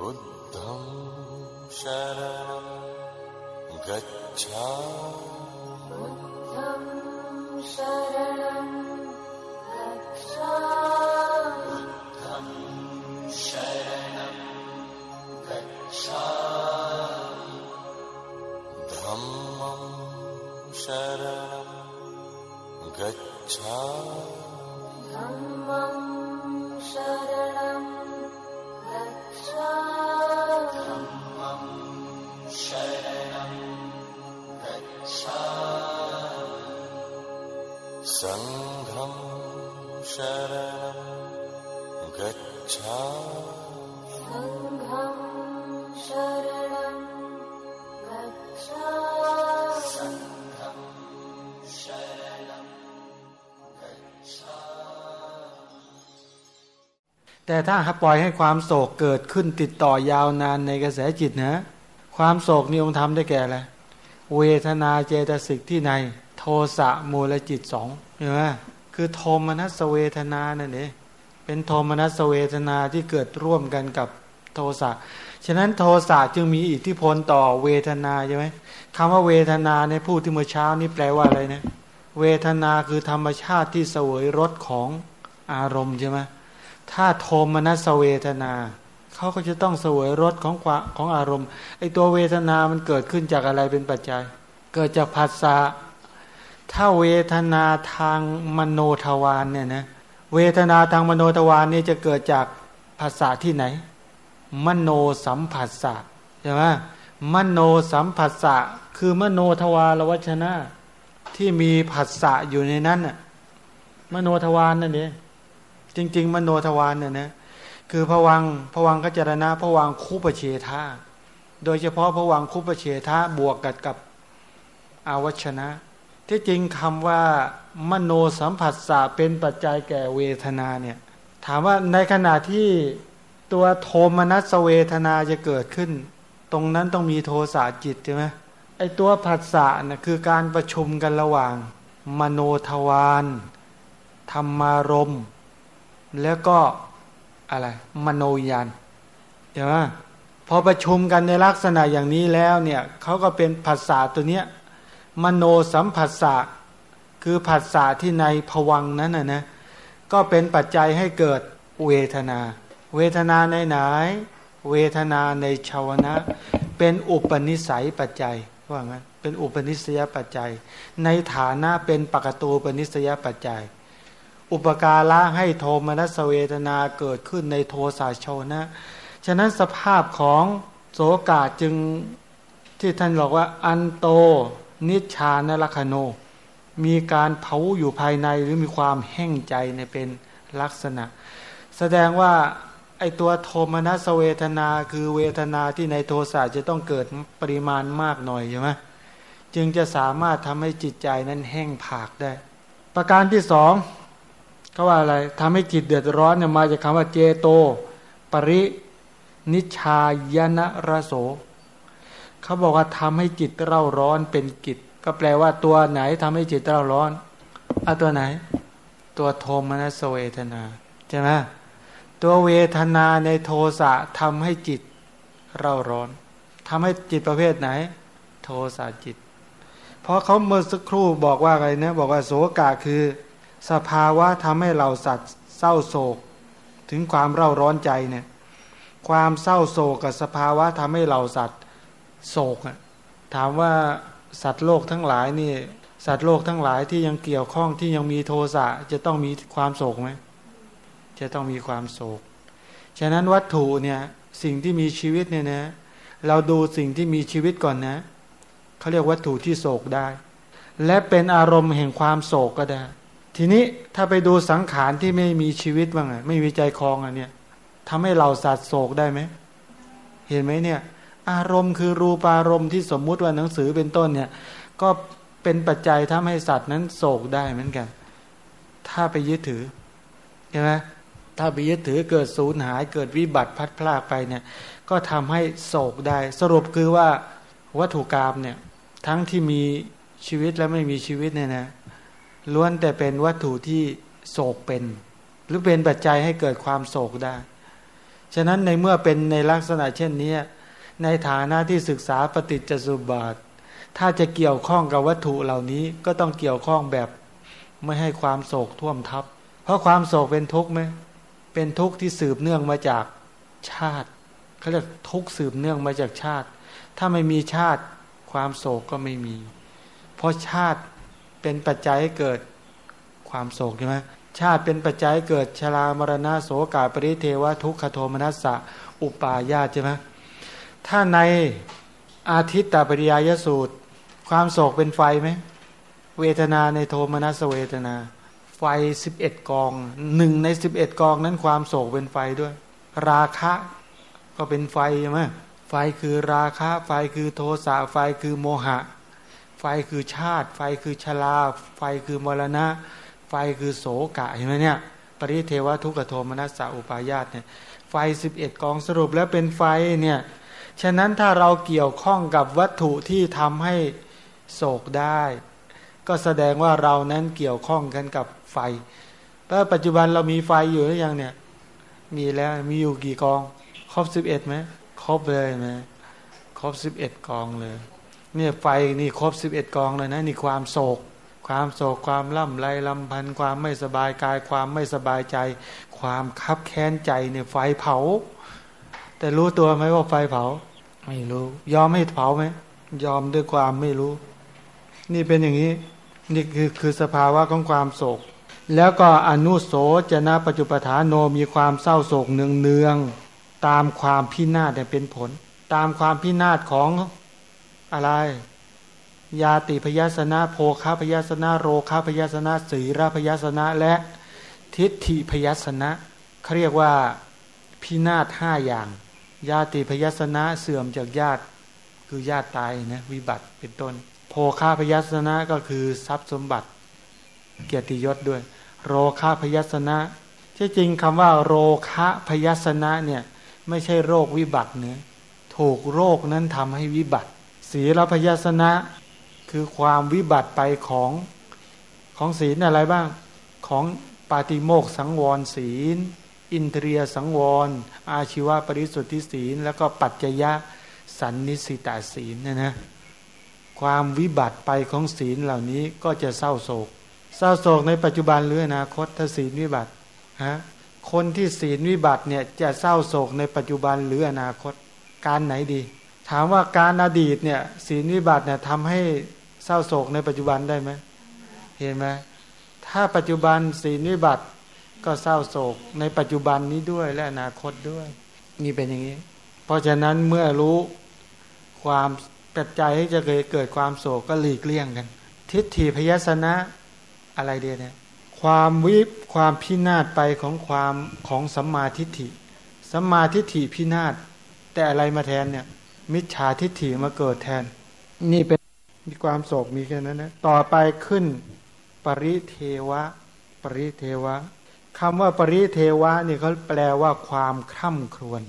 बुद्धं शरणं गच्छा बुद्धं शरणं गच्छा बुद्धं शरणं गच्छा धम्मं शरणं गच्छा धम्मं शरणं सङ्घं शरणं गच्छामि सङ्घं शरणं गच्छामि แต่ถ้าปล่อยให้ความโศกเกิดขึ้นติดต่อยาวนานในกระแสจิตนะ ความโศกนี่องค์ทำได้แก่อะไรเวทนาเจตสิกที่ใน โทสะมูลจิตสองเห็นไหมคือโทมนัสเวทนานั่นเองเป็นโทมนัสเวทนาที่เกิดร่วมกันกับโทสะฉะนั้นโทสะจึงมีอิทธิพลต่อเวทนาใช่ไหมคำว่าเวทนาในผู้ที่เมื่อเช้านี้แปลว่าอะไรนะเวทนาคือธรรมชาติที่เสวยรสของอารมณ์ใช่ไหมถ้าโทมนัสเวทนาเขาก็จะต้องเสวยรสของควาของอารมณ์ไอตัวเวทนามันเกิดขึ้นจากอะไรเป็นปัจจัย เกิดจากภาษา ถ้าเวทนาทางมโนทวารเนี่ยนะเวทนาทางมโนทวารเนี่ยจะเกิดจากภาษาที่ไหน มโนสัมผัสสะใช่ไหมมโนสัมผัสสะคือมโนทวารวัชนะที่มีผัสสะอยู่ในนั้นน่ะมโนทวารนั่นเองจริง ๆ มโนทวารเนี่ยนะคือผวังผวังกัจจรณะผวังคุปเฉทาโดยเฉพาะผวังคุปเฉทาบวกกับกับอาวัชนะ ที่จริงคำว่ามโนสัมผัสสะเป็นปัจจัยแก่เวทนาเนี่ยถามว่าในขณะที่ตัวโทมนัสเวทนาจะเกิดขึ้น ตรงนั้นต้องมีโทสะจิตใช่ไหมไอตัวผัสสะนะคือการประชุมกันระหว่าง มโนทวารธรรมารมณ์แล้วก็อะไรมโนยานใช่ไหมพอประชุมกันในลักษณะอย่างนี้แล้วเนี่ยเขาก็เป็นภาษาตัวเนี้ย มโนสัมผัสสะคือภาษาที่ในผวังนั้นนะนะก็เป็นปัจจัยให้เกิดเวทนา เวทนาในไหน เวทนาในชาวนะ เป็นอุปนิสัยปัจจัยว่างั้นเป็นอุปนิสัยปัจจัย ในฐานะเป็นปกตูปนิสัยปัจจัย อุปการะให้โทมนัสเวทนาเกิดขึ้นในโทสาชโชนะ ฉะนั้นสภาพของโสกาจึงที่ท่านบอกว่าอันโต นิชานลัคโน มีการเผาอยู่ภายในหรือมีความแห้งใจในเป็นลักษณะ แสดงว่าไอตัวโทมนัสเวทนาคือเวทนาที่ในโทสะจะต้องเกิดปริมาณมากหน่อยใช่ไหมจึงจะสามารถทำให้จิตใจนั้นแห้งผากได้ ประการที่สองเขาว่าอะไรทำให้จิตเดือดร้อนเนี่ยมาจากคำว่าเจโต ปรินิชายนะระโส เขาบอกว่าทำให้จิตเร่าร้อนเป็นกิจ ก็แปลว่าตัวไหนทำให้จิตเร่าร้อนเอาตัวไหน ตัวโทมนัสเวทนาใช่ไหมตัวเวทนาในโทสะทำให้จิตเร่าร้อนทำให้จิตประเภทไหน โทสะจิต เพราะเขาเมื่อสักครู่บอกว่าอะไรนะบอกว่าโสกาคือ สภาวะทำให้เราสัตว์เศร้าโศก ถึงความเร่าร้อนใจเนี่ยความเศร้าโศกกับสภาวะทำให้เราสัตว์ โศกอะถามว่าสัตว์โลกทั้งหลายนี่ สัตว์โลกทั้งหลายที่ยังเกี่ยวข้องที่ยังมีโทสะจะต้องมีความโศกไหมจะต้องมีความโศก ฉะนั้นวัตถุเนี่ยสิ่งที่มีชีวิตเนี่ยนะเราดูสิ่งที่มีชีวิตก่อนนะเขาเรียกวัตถุที่โศกได้ และเป็นอารมณ์แห่งความโศกก็ได้ ทีนี้ถ้าไปดูสังขารที่ไม่มีชีวิตบ้างไงไม่มีใจคลองอะเนี่ยทำให้เราสัตว์โศกได้ไหมเห็นไหมเนี่ย อารมณ์คือรูปารมณ์ที่สมมุติว่าหนังสือเป็นต้นเนี่ย ก็เป็นปัจจัยทำให้สัตว์นั้นโศกได้เหมือนกัน ถ้าไปยึดถือใช่ไหมถ้าไปยึดถือเกิดสูญหายเกิดวิบัติพัดพลากไปเนี่ย ก็ทำให้โศกได้ สรุปคือว่าวัตถุกรรมเนี่ย ทั้งที่มีชีวิตและไม่มีชีวิตเนี่ยนะล้วนแต่เป็นวัตถุที่โศกเป็น หรือเป็นปัจจัยให้เกิดความโศกได้ ฉะนั้นในเมื่อเป็นในลักษณะเช่นนี้ ในฐานะที่ศึกษาปฏิจจสุบาท ถ้าจะเกี่ยวข้องกับวัตถุเหล่านี้ก็ต้องเกี่ยวข้องแบบไม่ให้ความโศกท่วมทับ เพราะความโศกเป็นทุกข์ไหมเป็นทุกข์ที่สืบเนื่องมาจากชาติเขาเรียกทุกข์สืบเนื่องมาจากชาติ ถ้าไม่มีชาติความโศกก็ไม่มี เพราะชาติเป็นปัจจัยให้เกิดความโศกใช่ไหมชาติเป็นปัจจัยเกิดชรามรณะโสกาปริเทวะทุกขโทมนัสสะอุปาญาใช่ไหม ถ้าในอาทิตตปริยายสูตร ความโศกเป็นไฟไหม เวทนาในโทมนัสเวทนา ไฟสิบเอ็ดกองหนึ่งในสิบเอ็ดกองนั้นความโศกเป็นไฟด้วย ราคะก็เป็นไฟใช่ไหมไฟคือราคะ ไฟคือโทสะไฟคือโมหะ ไฟคือชาติ ไฟคือชราไฟคือมรณะ ไฟคือโสกะเห็นไหมเนี่ยปริเทวทุกขโทมนัสสะอุปายาตเนี่ยไฟสิบเอ็ดกองสรุปแล้วเป็นไฟเนี่ย ฉะนั้นถ้าเราเกี่ยวข้องกับวัตถุที่ทำให้โศกได้ ก็แสดงว่าเรานั้นเกี่ยวข้องกันกับไฟเพราะปัจจุบันเรามีไฟอยู่หรือยังเนี่ย มีแล้วมีอยู่กี่กอง ครบสิบเอ็ดไหมครบเลยไหมครบสิบเอ็ดกองเลย เนี่ยไฟนี่ครบสิบเอ็ดกองเลยนะนี่ความโศก ความโศกความล่ำไรลำพันธ์ความไม่สบายกาย ความไม่สบายใจ ความคับแค้นใจเนี่ยไฟเผา แต่รู้ตัวไหมว่าไฟเผา ไม่รู้ ยอมให้เผาไหมยอมด้วยความไม่รู้ นี่เป็นอย่างนี้นี่คือคือสภาวะของความโศก แล้วก็อนุโสจนะปัจจุปฐานโนมีความเศร้าโศกเนืองเนืองตามความพินาศเนี่ยเป็นผล ตามความพินาศของอะไร ยาติพยาสนะโภคาพยาสนะโรคาพยาสนะสีราพยาสนะและทิฏฐิพยาสนะเขาเรียกว่าพินาศห้าอย่าง ญาติพยาสนะเสื่อมจากญาติคือญาติตายนะวิบัติเป็นต้น โภคาพยาสนะก็คือทรัพย์สมบัติ เกียรติยศด้วย โรคาพยาสนะที่จริงคำว่า โรคะพยาสนะเนี่ยไม่ใช่โรควิบัติเนื้อถูกโรคนั้นทำให้วิบัติ ศีลพยาสนะคือความวิบัติไปของของศีลอะไรบ้างของปาติโมกสังวรศีล อินเทรียสังวร อาชีวะปริสุทธิศีล แล้วก็ปัจจยะสันนิสิตาศีลนี่ยนะความวิบัติไปของศีลเหล่านี้ก็จะเศร้าโศก เศร้าโศกในปัจจุบันหรืออนาคตถ้าศีลวิบัติฮะคนที่ศีลวิบัติเนี่ยจะเศร้าโศกในปัจจุบันหรืออนาคตการไหนดี ถามว่าการอดีตเนี่ยศีลวิบัติเนี่ยทำให้เศร้าโศกในปัจจุบันได้ไหมเห็นไหมถ้าปัจจุบันศีลวิบัติ ก็เศร้าโศกในปัจจุบันนี้ด้วยและอนาคตด้วยนี่เป็นอย่างนี้ เพราะฉะนั้นเมื่อรู้ความปัจจัยที่จะเกิดความโศกก็หลีกเลี่ยงกัน ทิฏฐิพยสนะอะไรเดียเนี่ยความวิบความพินาศไปของความของสัมมาทิฏฐิสัมมาทิฏฐิพินาศแต่อะไรมาแทนเนี่ย มิจฉาทิฏฐิมาเกิดแทน นี่เป็นมีความโศกมีแค่นั้นนะต่อไปขึ้น ปริเทวะ ปริเทวะ คำว่าปริเทวะนี่เขาแปลว่าความคร่ำครวญ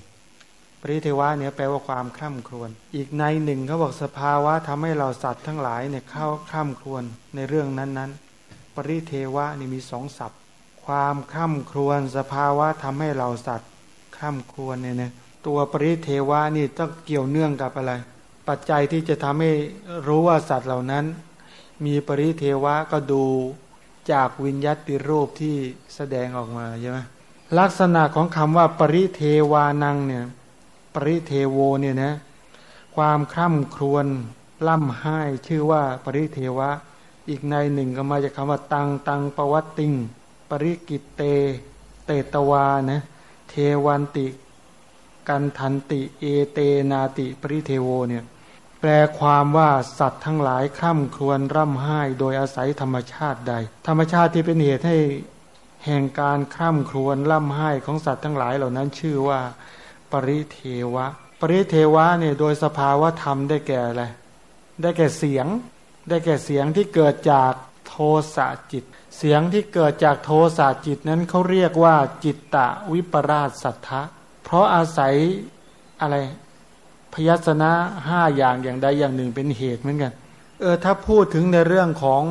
ปริเทวะเนี่ยแปลว่าความคร่ำครวญอีกในหนึ่งเขาบอกสภาวะทำให้เราสัตว์ทั้งหลายเนี่ยเข้าคร่ำครวญในเรื่องนั้นๆ ปริเทวะนี่มีสองศัพท์ ความคร่ำครวญสภาวะทำให้เราสัตว์คร่ำครวญเนี่ยนะตัวปริเทวะนี่ต้องเกี่ยวเนื่องกับอะไร ปัจจัยที่จะทำให้รู้ว่าสัตว์เหล่านั้น มีปริเทวะก็ดู จากวิญญาติรูปที่แสดงออกมาใช่ไหมลักษณะของคำว่าปริเทวานังเนี่ยปริเทโวเนี่ยนะความคร่ำครวญล่ำไห้ชื่อว่าปริเทวะ อีกในหนึ่งก็มาจากคำว่าตังตังปวัตติง ปริกิตเต เตตวานะเทวันติ กันทันติ เอเตนาติ ปริเทโวเนี่ย แปลความว่าสัตว์ทั้งหลายคร่ำครวญร่ำไห้โดยอาศัยธรรมชาติใด ธรรมชาติที่เป็นเหตุให้แห่งการคร่ำครวญร่ำไห้ของสัตว์ทั้งหลายเหล่านั้นชื่อว่า ปริเทวะ ปริเทวะเนี่ยโดยสภาวะธรรมได้แก่อะไรได้แก่เสียง ได้แก่เสียงที่เกิดจากโทสะจิต เสียงที่เกิดจากโทสะจิตนั้นเขาเรียกว่าจิตตะวิปราชสัทธะเพราะอาศัยอะไร พยัสนะห้าอย่างอย่างใดอย่างหนึ่งเป็นเหตุเหมือนกัน เออถ้าพูดถึงในเรื่องของ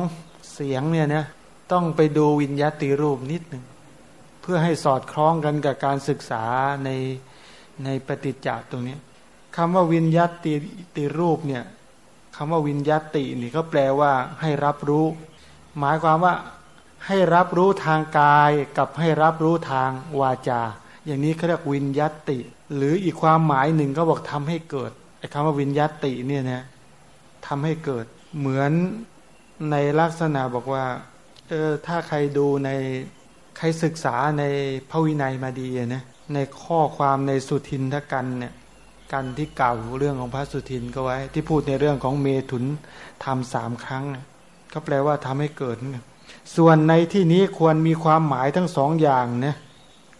เสียงเนี่ยนะต้องไปดูวิญญาติรูปนิดหนึ่งเพื่อให้สอดคล้องกันกับการศึกษาในในปฏิจจตรงนี้คำว่าวิญญัติติรูปเนี่ยคำว่าวิญญัตินี่ก็แปลว่าให้รับรู้ หมายความว่าให้รับรู้ทางกายกับให้รับรู้ทางวาจา อย่างนี้เขาเรียกวิญญัติ หรืออีกความหมายหนึ่งก็บอกทำให้เกิดไอ้คำว่าวิญญัติเนี่ยนะทำให้เกิดเหมือนในลักษณะบอกว่าเออถ้าใครดูในใครศึกษาในพระวินัยมาดีนะในข้อความในสุทินทกันเนี่ยกันที่เก่าเรื่องของพระสุทินก็ไว้ ที่พูดในเรื่องของเมถุนทำสามครั้งก็แปลว่าทำให้เกิด ส่วนในที่นี้ควรมีความหมายทั้งสองอย่างนะ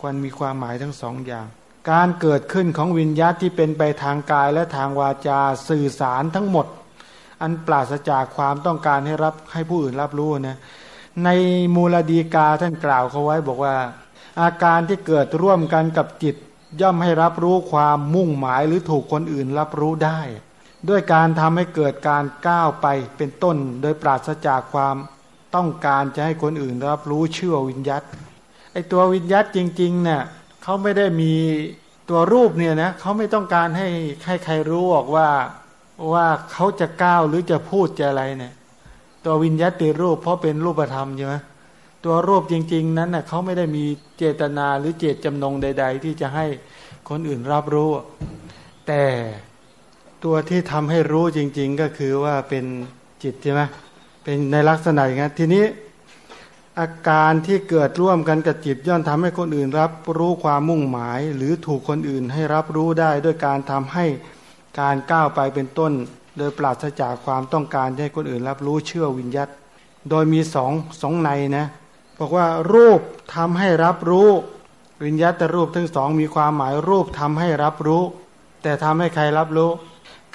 ควรมีความหมายทั้งสองอย่าง การเกิดขึ้นของวิญญาตที่เป็นไปทางกายและทางวาจาสื่อสารทั้งหมด อันปราศจากความต้องการให้รับให้ผู้อื่นรับรู้นะในมูลดีกาท่านกล่าวเขาไว้บอกว่า อาการที่เกิดร่วมกันกับจิต ย่อมให้รับรู้ความมุ่งหมายหรือถูกคนอื่นรับรู้ได้ ด้วยการทำให้เกิดการก้าวไปเป็นต้น โดยปราศจากความต้องการจะให้คนอื่นรับรู้เชื่อวิญญัตไอตัววิญญัตจริงๆเนี่ย เขาไม่ได้มีตัวรูปเนี่ยนะเขาไม่ต้องการให้ให้ใครรู้ออกว่าว่าเขาจะก้าวหรือจะพูดจะอะไรเนี่ย ตัววิญญาติรูปเพราะเป็นรูปธรรมใช่ไหมตัวรูปจริง ๆ นั้นเน่ะเขาไม่ได้มีเจตนาหรือเจตจำนงใด ๆ ที่จะให้คนอื่นรับรู้ แต่ตัวที่ทำให้รู้จริง ๆ ก็คือว่าเป็นจิตใช่ไหมเป็นในลักษณะอย่างนั้นทีนี้ อาการที่เกิดร่วมกันกับจิตย่อมทำให้คนอื่นรับรู้ความมุ่งหมาย หรือถูกคนอื่นให้รับรู้ได้ด้วยการทำให้การก้าวไปเป็นต้น โดยปราศจากความต้องการให้คนอื่นรับรู้เชื่อวิญญัตโดยมีสองสองในนะบอกว่ารูปทำให้รับรู้ วิญญาตรูปทั้งสองมีความหมายรูปทำให้รับรู้ แต่ทำให้ใครรับรู้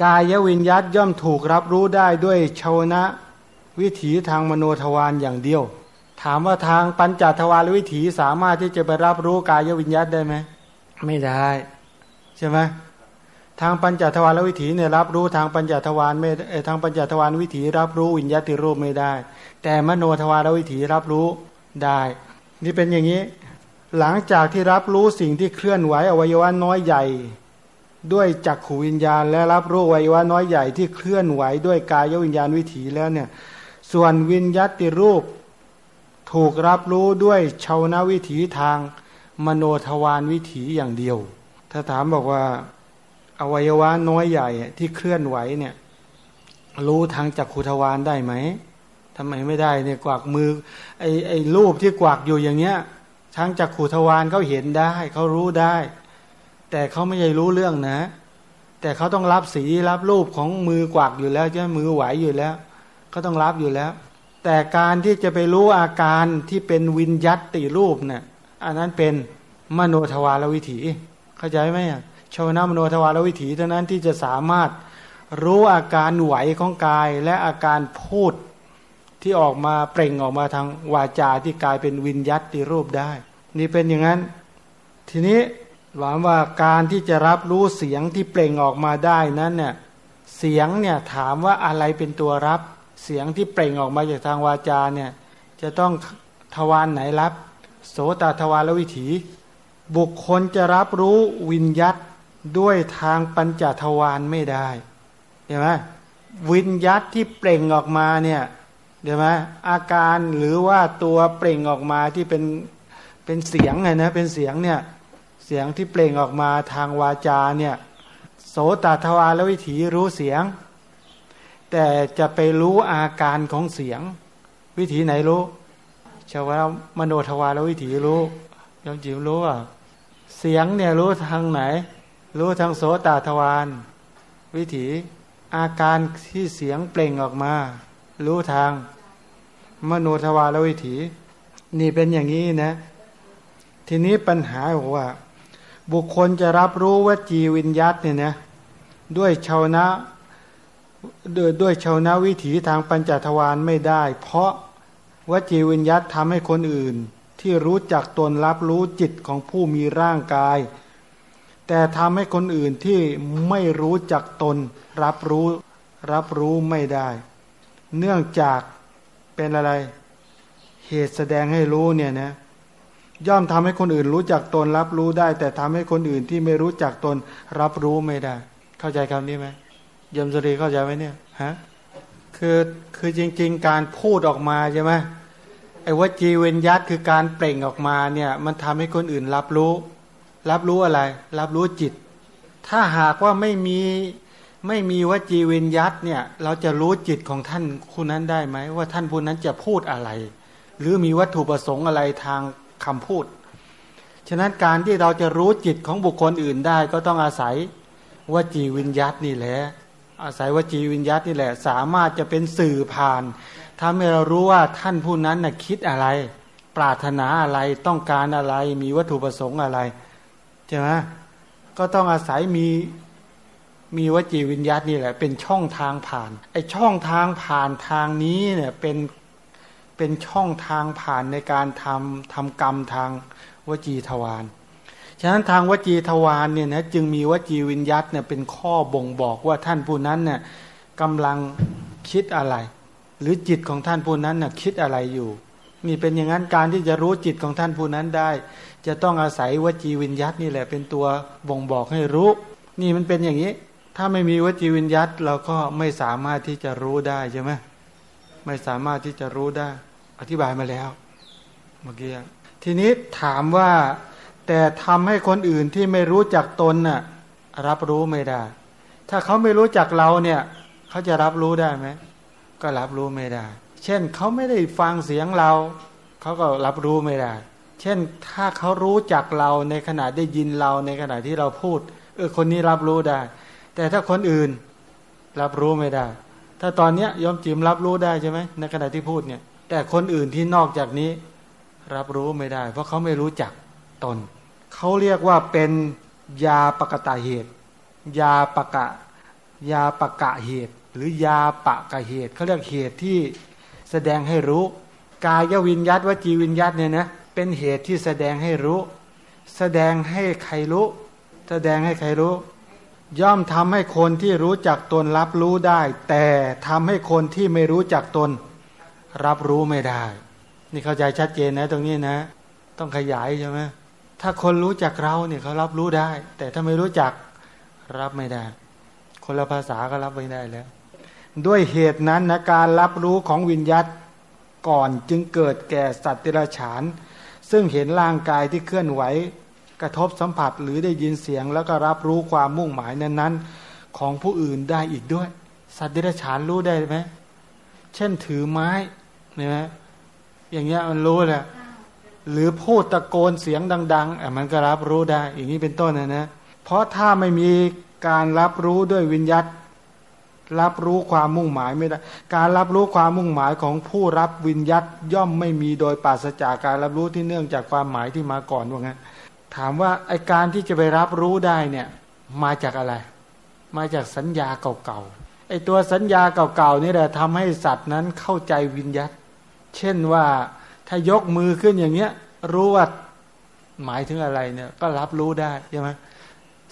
กายวิญญาตย่อมถูกรับรู้ได้ด้วยชาวนะ วิถีทางมโนทวารอย่างเดียว ถามว่าทางปัญจทวารวิถีสามารถที่จะไปรับรู้กายวิญญาตได้ไหมไม่ได้ ใช่ไหมทางปัญจทวารวิถีเนี่ยรับรู้ทางปัญจทวารไม่ทางปัญจทวารวิถี รับรู้วิญญาติรูปไม่ได้ แต่มโนทวารวิถีรับรู้ได้ นี่เป็นอย่างนี้ หลังจากที่รับรู้สิ่งที่เคลื่อนไหวอวัยวะน้อยใหญ่ ด้วยจักขูวิญญาณ และรับรู้อวัยวะน้อยใหญ่ที่เคลื่อนไหวด้วยกายวิญญาณวิถีแล้วเนี่ยส่วนวิญญาติรูป ถูกรับรู้ด้วยชาวนาวิถีทางมโนทวารวิถีอย่างเดียว ถ้าถามบอกว่าอวัยวะน้อยใหญ่ที่เคลื่อนไหวเนี่ย รู้ทางจักขุทวารได้ไหมทำไมไม่ได้เนี่ยกวักมือไอ้ไอ้รูปที่กวักอยู่อย่างเงี้ยทางจักขุทวารเขาเห็นได้เขารู้ได้ แต่เขาไม่ใช่รู้เรื่องนะ แต่เขาต้องรับสีรับรูปของมือกวักอยู่แล้วใช่มือไหวอยู่แล้วเขาต้องรับอยู่แล้ว แต่การที่จะไปรู้อาการที่เป็นวิญยัตติรูปเนี่ยอันนั้นเป็นมโนทวารวิถี เข้าใจไหมอะชาวนามโนทวารวิถีเท่านั้นที่จะสามารถรู้อาการไหวของกายและอาการพูดที่ออกมาเปล่งออกมาทางวาจาที่กลายเป็นวิญญัติรูปได้ นี่เป็นอย่างนั้น ทีนี้หวังว่าการที่จะรับรู้เสียงที่เปล่งออกมาได้นั้นเนี่ยเสียงเนี่ยถามว่าอะไรเป็นตัวรับ เสียงที่เปล่งออกมาจากทางวาจาเนี่ยจะต้องทวารไหนรับ โสตทวารวิถี บุคคลจะรับรู้วิญญัตด้วยทางปัญจทวารไม่ได้เห็นไหมวิญญาตที่เปล่งออกมาเนี่ยเห็นไหมอาการหรือว่าตัวเปล่งออกมาที่เป็นเป็นเสียงไงนะเป็นเสียงเนี่ยเสียงที่เปล่งออกมาทางวาจาเนี่ยโสตทวารวิถีรู้เสียง แต่จะไปรู้อาการของเสียง วิถีไหนรู้ชาวมโนทวารวิถีรู้ยอมจิ๋วรู้อะเสียงเนี่ยรู้ทางไหน รู้ทางโสตทวารวิถีอาการที่เสียงเปล่งออกมา รู้ทาง มโนทวารวิถี นี่เป็นอย่างนี้นะ ทีนี้ปัญหาบอกว่า บุคคลจะรับรู้ว่าจีวิญญัตเนี่ยนะด้วยชาวนะ ด้วยด้วยชาวนะวิถีทางปัญจทวารไม่ได้ เพราะวจีวิญญัตทำให้คนอื่น ที่รู้จักตนรับรู้จิตของผู้มีร่างกาย แต่ทำให้คนอื่นที่ไม่รู้จักตนรับรู้รับรู้ไม่ได้ เนื่องจากเป็นอะไร เหตุแสดงให้รู้เนี่ยนะย่อมทำให้คนอื่นรู้จักตนรับรู้ได้ แต่ทำให้คนอื่นที่ไม่รู้จักตนรับรู้ไม่ได้ เข้าใจคำนี้ไหม ยมสรีเข้าใจไหมเนี่ยฮะคือคือจริง ๆ การพูดออกมาใช่ไหมไอ้วจีเวนยัตคือการเปล่งออกมาเนี่ย มันทำให้คนอื่นรับรู้ รับรู้อะไร รับรู้จิต ถ้าหากว่าไม่มีไม่มีวจีเวนยัตเนี่ย เราจะรู้จิตของท่านคนนั้นได้ไหมว่าท่านผู้นั้นจะพูดอะไร หรือมีวัตถุประสงค์อะไรทางคำพูด ฉะนั้นการที่เราจะรู้จิตของบุคคลอื่นได้ ก็ต้องอาศัยวจีวิญยัตนี่แหละ อาศัยวจีวิญยัตนี่แหละ สามารถจะเป็นสื่อผ่านทำให้เรารู้ว่าท่านผู้นั้นน่ะคิดอะไร ปรารถนาอะไรต้องการอะไร มีวัตถุประสงค์อะไรใช่ไหมก็ต้องอาศัยมีมีวจีวิญญาตนี่แหละ เป็นช่องทางผ่านไอช่องทางผ่านทางนี้เนี่ยเป็นเป็นช่องทางผ่านในการทำทำกรรมทางวจีทวาร ฉะนั้นทางวจีทวารเนี่ยนะจึงมีวจีวิญญาตเนี่ยเป็นข้อบ่งบอกว่าท่านผู้นั้นเนี่ยกำลังคิดอะไร หรือจิตของท่านผู้นั้นน่ะคิดอะไรอยู่ นี่เป็นอย่างนั้นการที่จะรู้จิตของท่านผู้นั้นได้ จะต้องอาศัยวจีวิญญาตนี่แหละเป็นตัวบ่งบอกให้รู้ นี่มันเป็นอย่างนี้ ถ้าไม่มีวจีวิญญัตเราก็ไม่สามารถที่จะรู้ได้ใช่ไหมไม่สามารถที่จะรู้ได้ อธิบายมาแล้ว เมื่อกี้ทีนี้ถามว่า แต่ทำให้คนอื่นที่ไม่รู้จักตนน่ะรับรู้ไม่ได้ ถ้าเขาไม่รู้จักเราเนี่ย เขาจะรับรู้ได้ไหมก็รับรู้ไม่ได้ เช่นเขาไม่ได้ฟังเสียงเรา เขาก็รับรู้ไม่ได้ เช่นถ้าเขารู้จักเราในขณะได้ยินเราในขณะที่เราพูดเออคนนี้รับรู้ได้ แต่ถ้าคนอื่นรับรู้ไม่ได้ ถ้าตอนเนี้ยยอมจิมรับรู้ได้ใช่ไหมในขณะที่พูดเนี่ย แต่คนอื่นที่นอกจากนี้รับรู้ไม่ได้ เพราะเขาไม่รู้จักตน เขาเรียกว่าเป็นยาปกตาเหตุ ยาปะกะยาปะกะเหตุ หรือยาปะกะเหตุเขาเรียกเหตุที่แสดงให้รู้ กายวิญยัตวจีวิญยัตเนี่ยนะเป็นเหตุที่แสดงให้รู้ แสดงให้ใครรู้ แสดงให้ใครรู้ ย่อมทำให้คนที่รู้จักตนรับรู้ได้ แต่ทำให้คนที่ไม่รู้จักตน รับรู้ไม่ได้ นี่เข้าใจชัดเจนนะตรงนี้นะ ต้องขยายใช่ไหม ถ้าคนรู้จักเราเนี่ยเขารับรู้ได้ แต่ถ้าไม่รู้จักรับไม่ได้ คนละภาษาก็รับไม่ได้แล้ว ด้วยเหตุนั้นนะการรับรู้ของวิญญาตก่อนจึงเกิดแก่สัตว์ติรฉาน ซึ่งเห็นร่างกายที่เคลื่อนไหวกระทบสัมผัสหรือได้ยินเสียง แล้วก็รับรู้ความมุ่งหมายนั้น ๆ ของผู้อื่นได้อีกด้วย สัตว์เดรัจฉานรู้ได้ไหมเช่นถือไม้เนี่ยไหมอย่างเงี้ยมันรู้แหละ หรือพูดตะโกนเสียงดังๆอะมันก็รับรู้ได้ อย่างนี้เป็นต้นนะนะ เพราะถ้าไม่มีการรับรู้ด้วยวิญญาตรับรู้ความมุ่งหมายไม่ได้ การรับรู้ความมุ่งหมายของผู้รับวิญญาตย่อมไม่มีโดยปราศจากการรับรู้ที่เนื่องจากความหมายที่มาก่อนว่างั้นถามว่าไอการที่จะไปรับรู้ได้เนี่ยมาจากอะไร มาจากสัญญาเก่าๆไอตัวสัญญาเก่าๆนี่แหละทำให้สัตว์นั้นเข้าใจวิญญาตเช่นว่า ถ้ายกมือขึ้นอย่างเงี้ย รู้ว่าหมายถึงอะไรเนี่ย ก็รับรู้ได้ใช่ไหม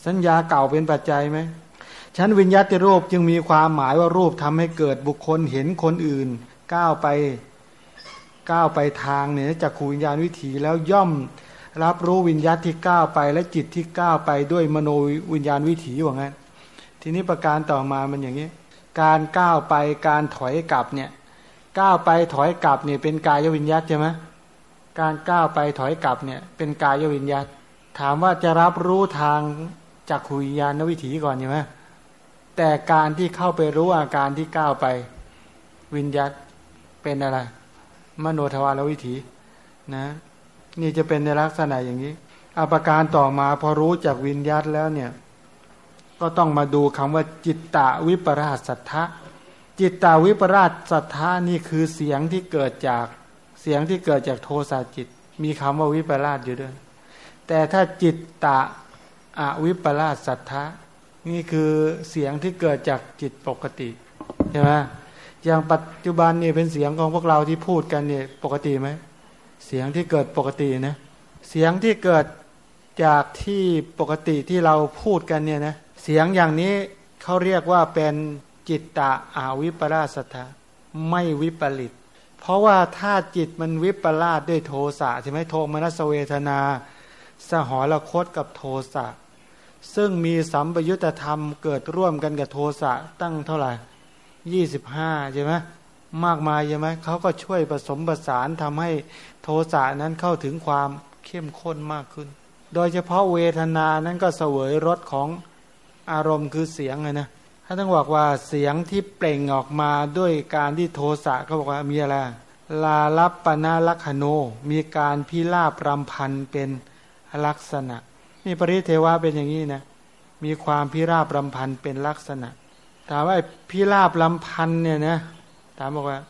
สัญญาเก่าเป็นปัจจัยไหมฉันวิญญาติรูปจึงมีความหมายว่ารูปทำให้เกิดบุคคลเห็นคนอื่น ก้าวไปก้าวไปทางเนี่ยจากขูวิญญาณวิถีแล้วย่อมรับรู้วิญญาณที่ก้าวไปและจิตที่ก้าวไปด้วยมโนวิญญาณวิถีว่างั้น ทีนี้ประการต่อมามันอย่างนี้ การก้าวไปการถอยกลับเนี่ย ก้าวไปถอยกลับเนี่ยเป็นกายวิญญาณใช่ไหมการก้าวไปถอยกลับเนี่ย เป็นกายวิญญาณถามว่าจะรับรู้ทางจากขุวิญาณวิถีก่อนใช่ไหมแต่การที่เข้าไปรู้อาการที่ก้าวไป วิญญาณเป็นอะไร มโนทวารวิถีนะ นี่จะเป็นในลักษณะอย่างนี้อาประการต่อมาพอรู้จากวิญญาตแล้วเนี่ย ก็ต้องมาดูคำว่าจิตตะวิปราชสัทธะ จิตตาวิปราชสัทธานี่คือเสียงที่เกิดจากเสียงที่เกิดจากโทสะจิต มีคำว่าวิปราชอยู่ด้วย แต่ถ้าจิตตะอวิปราชสัทธะนี่คือเสียงที่เกิดจากจิตปกติใช่ไหมอย่างปัจจุบันนี่เป็นเสียงของพวกเราที่พูดกันเนี่ยปกติไหมเสียงที่เกิดปกตินะเสียงที่เกิดจากที่ปกติที่เราพูดกันเนี่ยนะเสียงอย่างนี้เขาเรียกว่าเป็น จิตตะอาวิปราสธะไม่วิปริต เพราะว่าถ้าจิตมันวิปลาสด้วยโทสะใช่ไหมโทมนัสเวทนา สหรคตกับโทสะซึ่งมีสัมปยุตธรรมเกิดร่วมกันกับโทสะตั้งเท่าไหร่ยี่สิบห้าใช่ไหมมากมายใช่ไหมเขาก็ช่วยผสมประสานทำให้โทสะนั้นเข้าถึงความเข้มข้นมากขึ้น โดยเฉพาะเวทนานั้นก็เสวยรสของอารมณ์คือเสียงไงนะ ถ้าต้องบอกว่าเสียงที่เปล่งออกมาด้วยการที่โทสะเขาบอกว่ามีอะไรลาลับปนาลักขโน มีการพิลาบรำพันเป็นลักษณะ นี่ปริเทวะเป็นอย่างนี้นะ มีความพิราบลำพันเป็นลักษณะ ถามว่าพิราบลำพันเนี่ยนะ ถามบอกว่า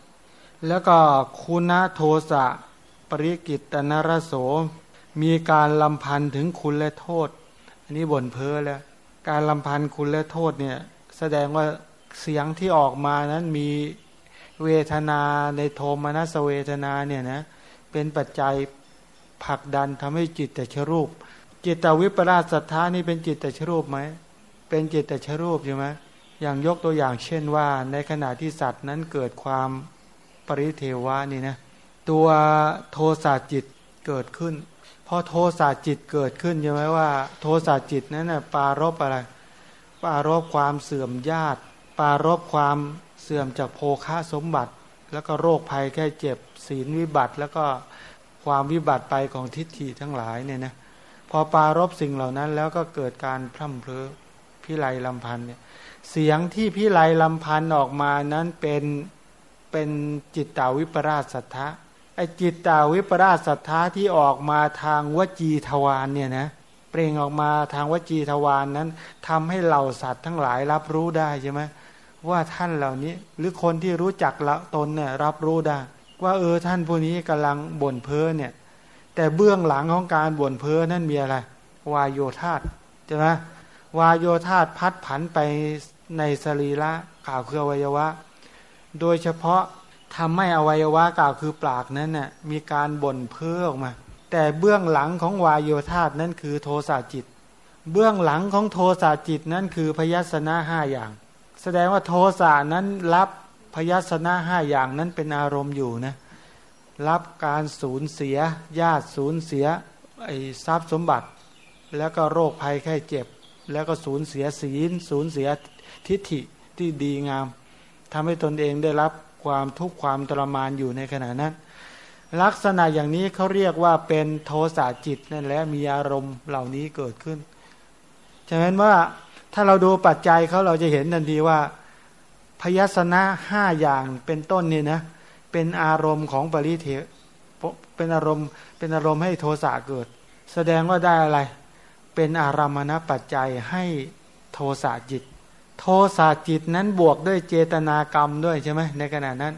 แล้วก็คุณโทสะปริกิตนรโส มีการลำพันถึงคุณและโทษ อันนี้บ่นเพ้อแล้ว การลำพันคุณและโทษเนี่ย แสดงว่าเสียงที่ออกมานั้นมีเวทนาในโทมนัสเวทนาเนี่ยนะเป็นปัจจัยผลักดันทำให้จิตแต่ชรูป จิตตวิปราชศรัทธานี่เป็นจิตแต่ชรูปไหมเป็นจิตแต่ชรูปใช่ไหมอย่างยกตัวอย่างเช่นว่า ในขณะที่สัตว์นั้นเกิดความปริเทวะนี่นะตัวโทสะจิตเกิดขึ้นพอโทสะจิตเกิดขึ้นใช่ไหมว่า โทสะจิตนั้นน่ะปารบอะไร ปารบความเสื่อมญาติ ปารบความเสื่อมจากโภคะสมบัติ แล้วก็โรคภัยแค่เจ็บศีลวิบัติ แล้วก็ความวิบัติไปของทิฏฐิทั้งหลายเนี่ยนะพอปารบสิ่งเหล่านั้น แล้วก็เกิดการพร่ำเพลอพิไลลำพันธ์เนี่ยเสียงที่พิไลลำพันธ์ออกมานั้นเป็นเป็นจิตตาวิปราชสัทธะไอจิตตาวิปราชสัทธะที่ออกมาทางวจีทวารเนี่ยนะ เปล่งออกมาทางวจีทวารนนั้นทำให้เหล่าสัตว์ทั้งหลายรับรู้ได้ใช่ไหมว่าท่านเหล่านี้ หรือคนที่รู้จักละตนเนี่ยรับรู้ได้ ว่าเออท่านผู้นี้กำลังบ่นเพ้อเนี่ย แต่เบื้องหลังของการบ่นเพ้อนั่นมีอะไร วายโยธาใช่ไหมวายโยธาพัดผันไปในสรีระกล่าวคืออวัยวะ โดยเฉพาะทำให้อวัยวะกล่าวคือปากนั้นน่ะมีการบ่นเพ้อออกมา แต่เบื้องหลังของวายโยธาตนั้นคือโทสะจิต เบื้องหลังของโทสะจิตนั้นคือพยัสนะห้าอย่าง แสดงว่าโทสะนั้นรับพยัสนะห้าอย่างนั้นเป็นอารมณ์อยู่นะรับการสูญเสียญาติสูญเสียไอ้ทรัพย์สมบัติ แล้วก็โรคภัยแค่เจ็บ แล้วก็สูญเสียศีล สูญเสียทิฏฐิที่ดีงามทำให้ตนเองได้รับความทุกข์ความทรมานอยู่ในขณะนั้น ลักษณะอย่างนี้เขาเรียกว่าเป็นโทสะจิตนั่นแหละมีอารมณ์เหล่านี้เกิดขึ้น ฉะนั้นว่าถ้าเราดูปัจจัยเขาเราจะเห็นทันทีว่า พยัสนะห้าอย่างเป็นต้นนี่นะเป็นอารมณ์ของปริเทเป็นอารมณ์เป็นอารมณ์ให้โทสะเกิด แสดงว่าได้อะไร เป็นอารามณปัจจัยให้โทสะจิต โทสะจิตนั้นบวกด้วยเจตนากรรมด้วยใช่ไหมในขณะนั้น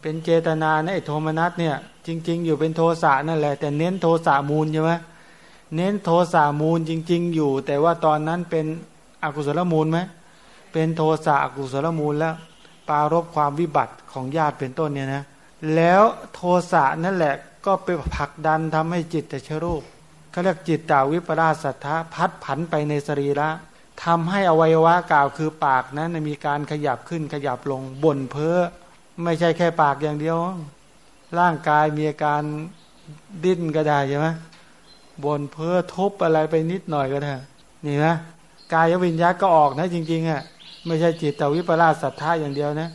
เป็นเจตนาในโทมนัสเนี่ย จริง ๆ อยู่เป็นโทสะนั่นแหละ แต่เน้นโทสะมูลใช่ไหมเน้นโทสะมูลจริง ๆ อยู่ แต่ว่าตอนนั้นเป็นอกุศลมูลไหมเป็นโทสะอกุศลมูลแล้ว ปารบความวิบัติของญาติเป็นต้นเนี่ยนะแล้วโทสะนั่นแหละก็ไปผลักดันทำให้จิตแต่ชรูปเขาเรียกจิตตาวิปราสัทธาพัดผันไปในสรีระทำให้อวัยวะกล่าวคือปากนั้นมีการขยับขึ้นขยับลงบ่นเพ้อ ไม่ใช่แค่ปากอย่างเดียว ร่างกายมีอาการดิ้นก็ได้ใช่ไหมบ่นเพ้อทุบอะไรไปนิดหน่อยก็ได้นี่นะกายวิญญาตก็ออกนะจริงๆอะไม่ใช่จิตตวิปราสัทธาอย่างเดียวนะ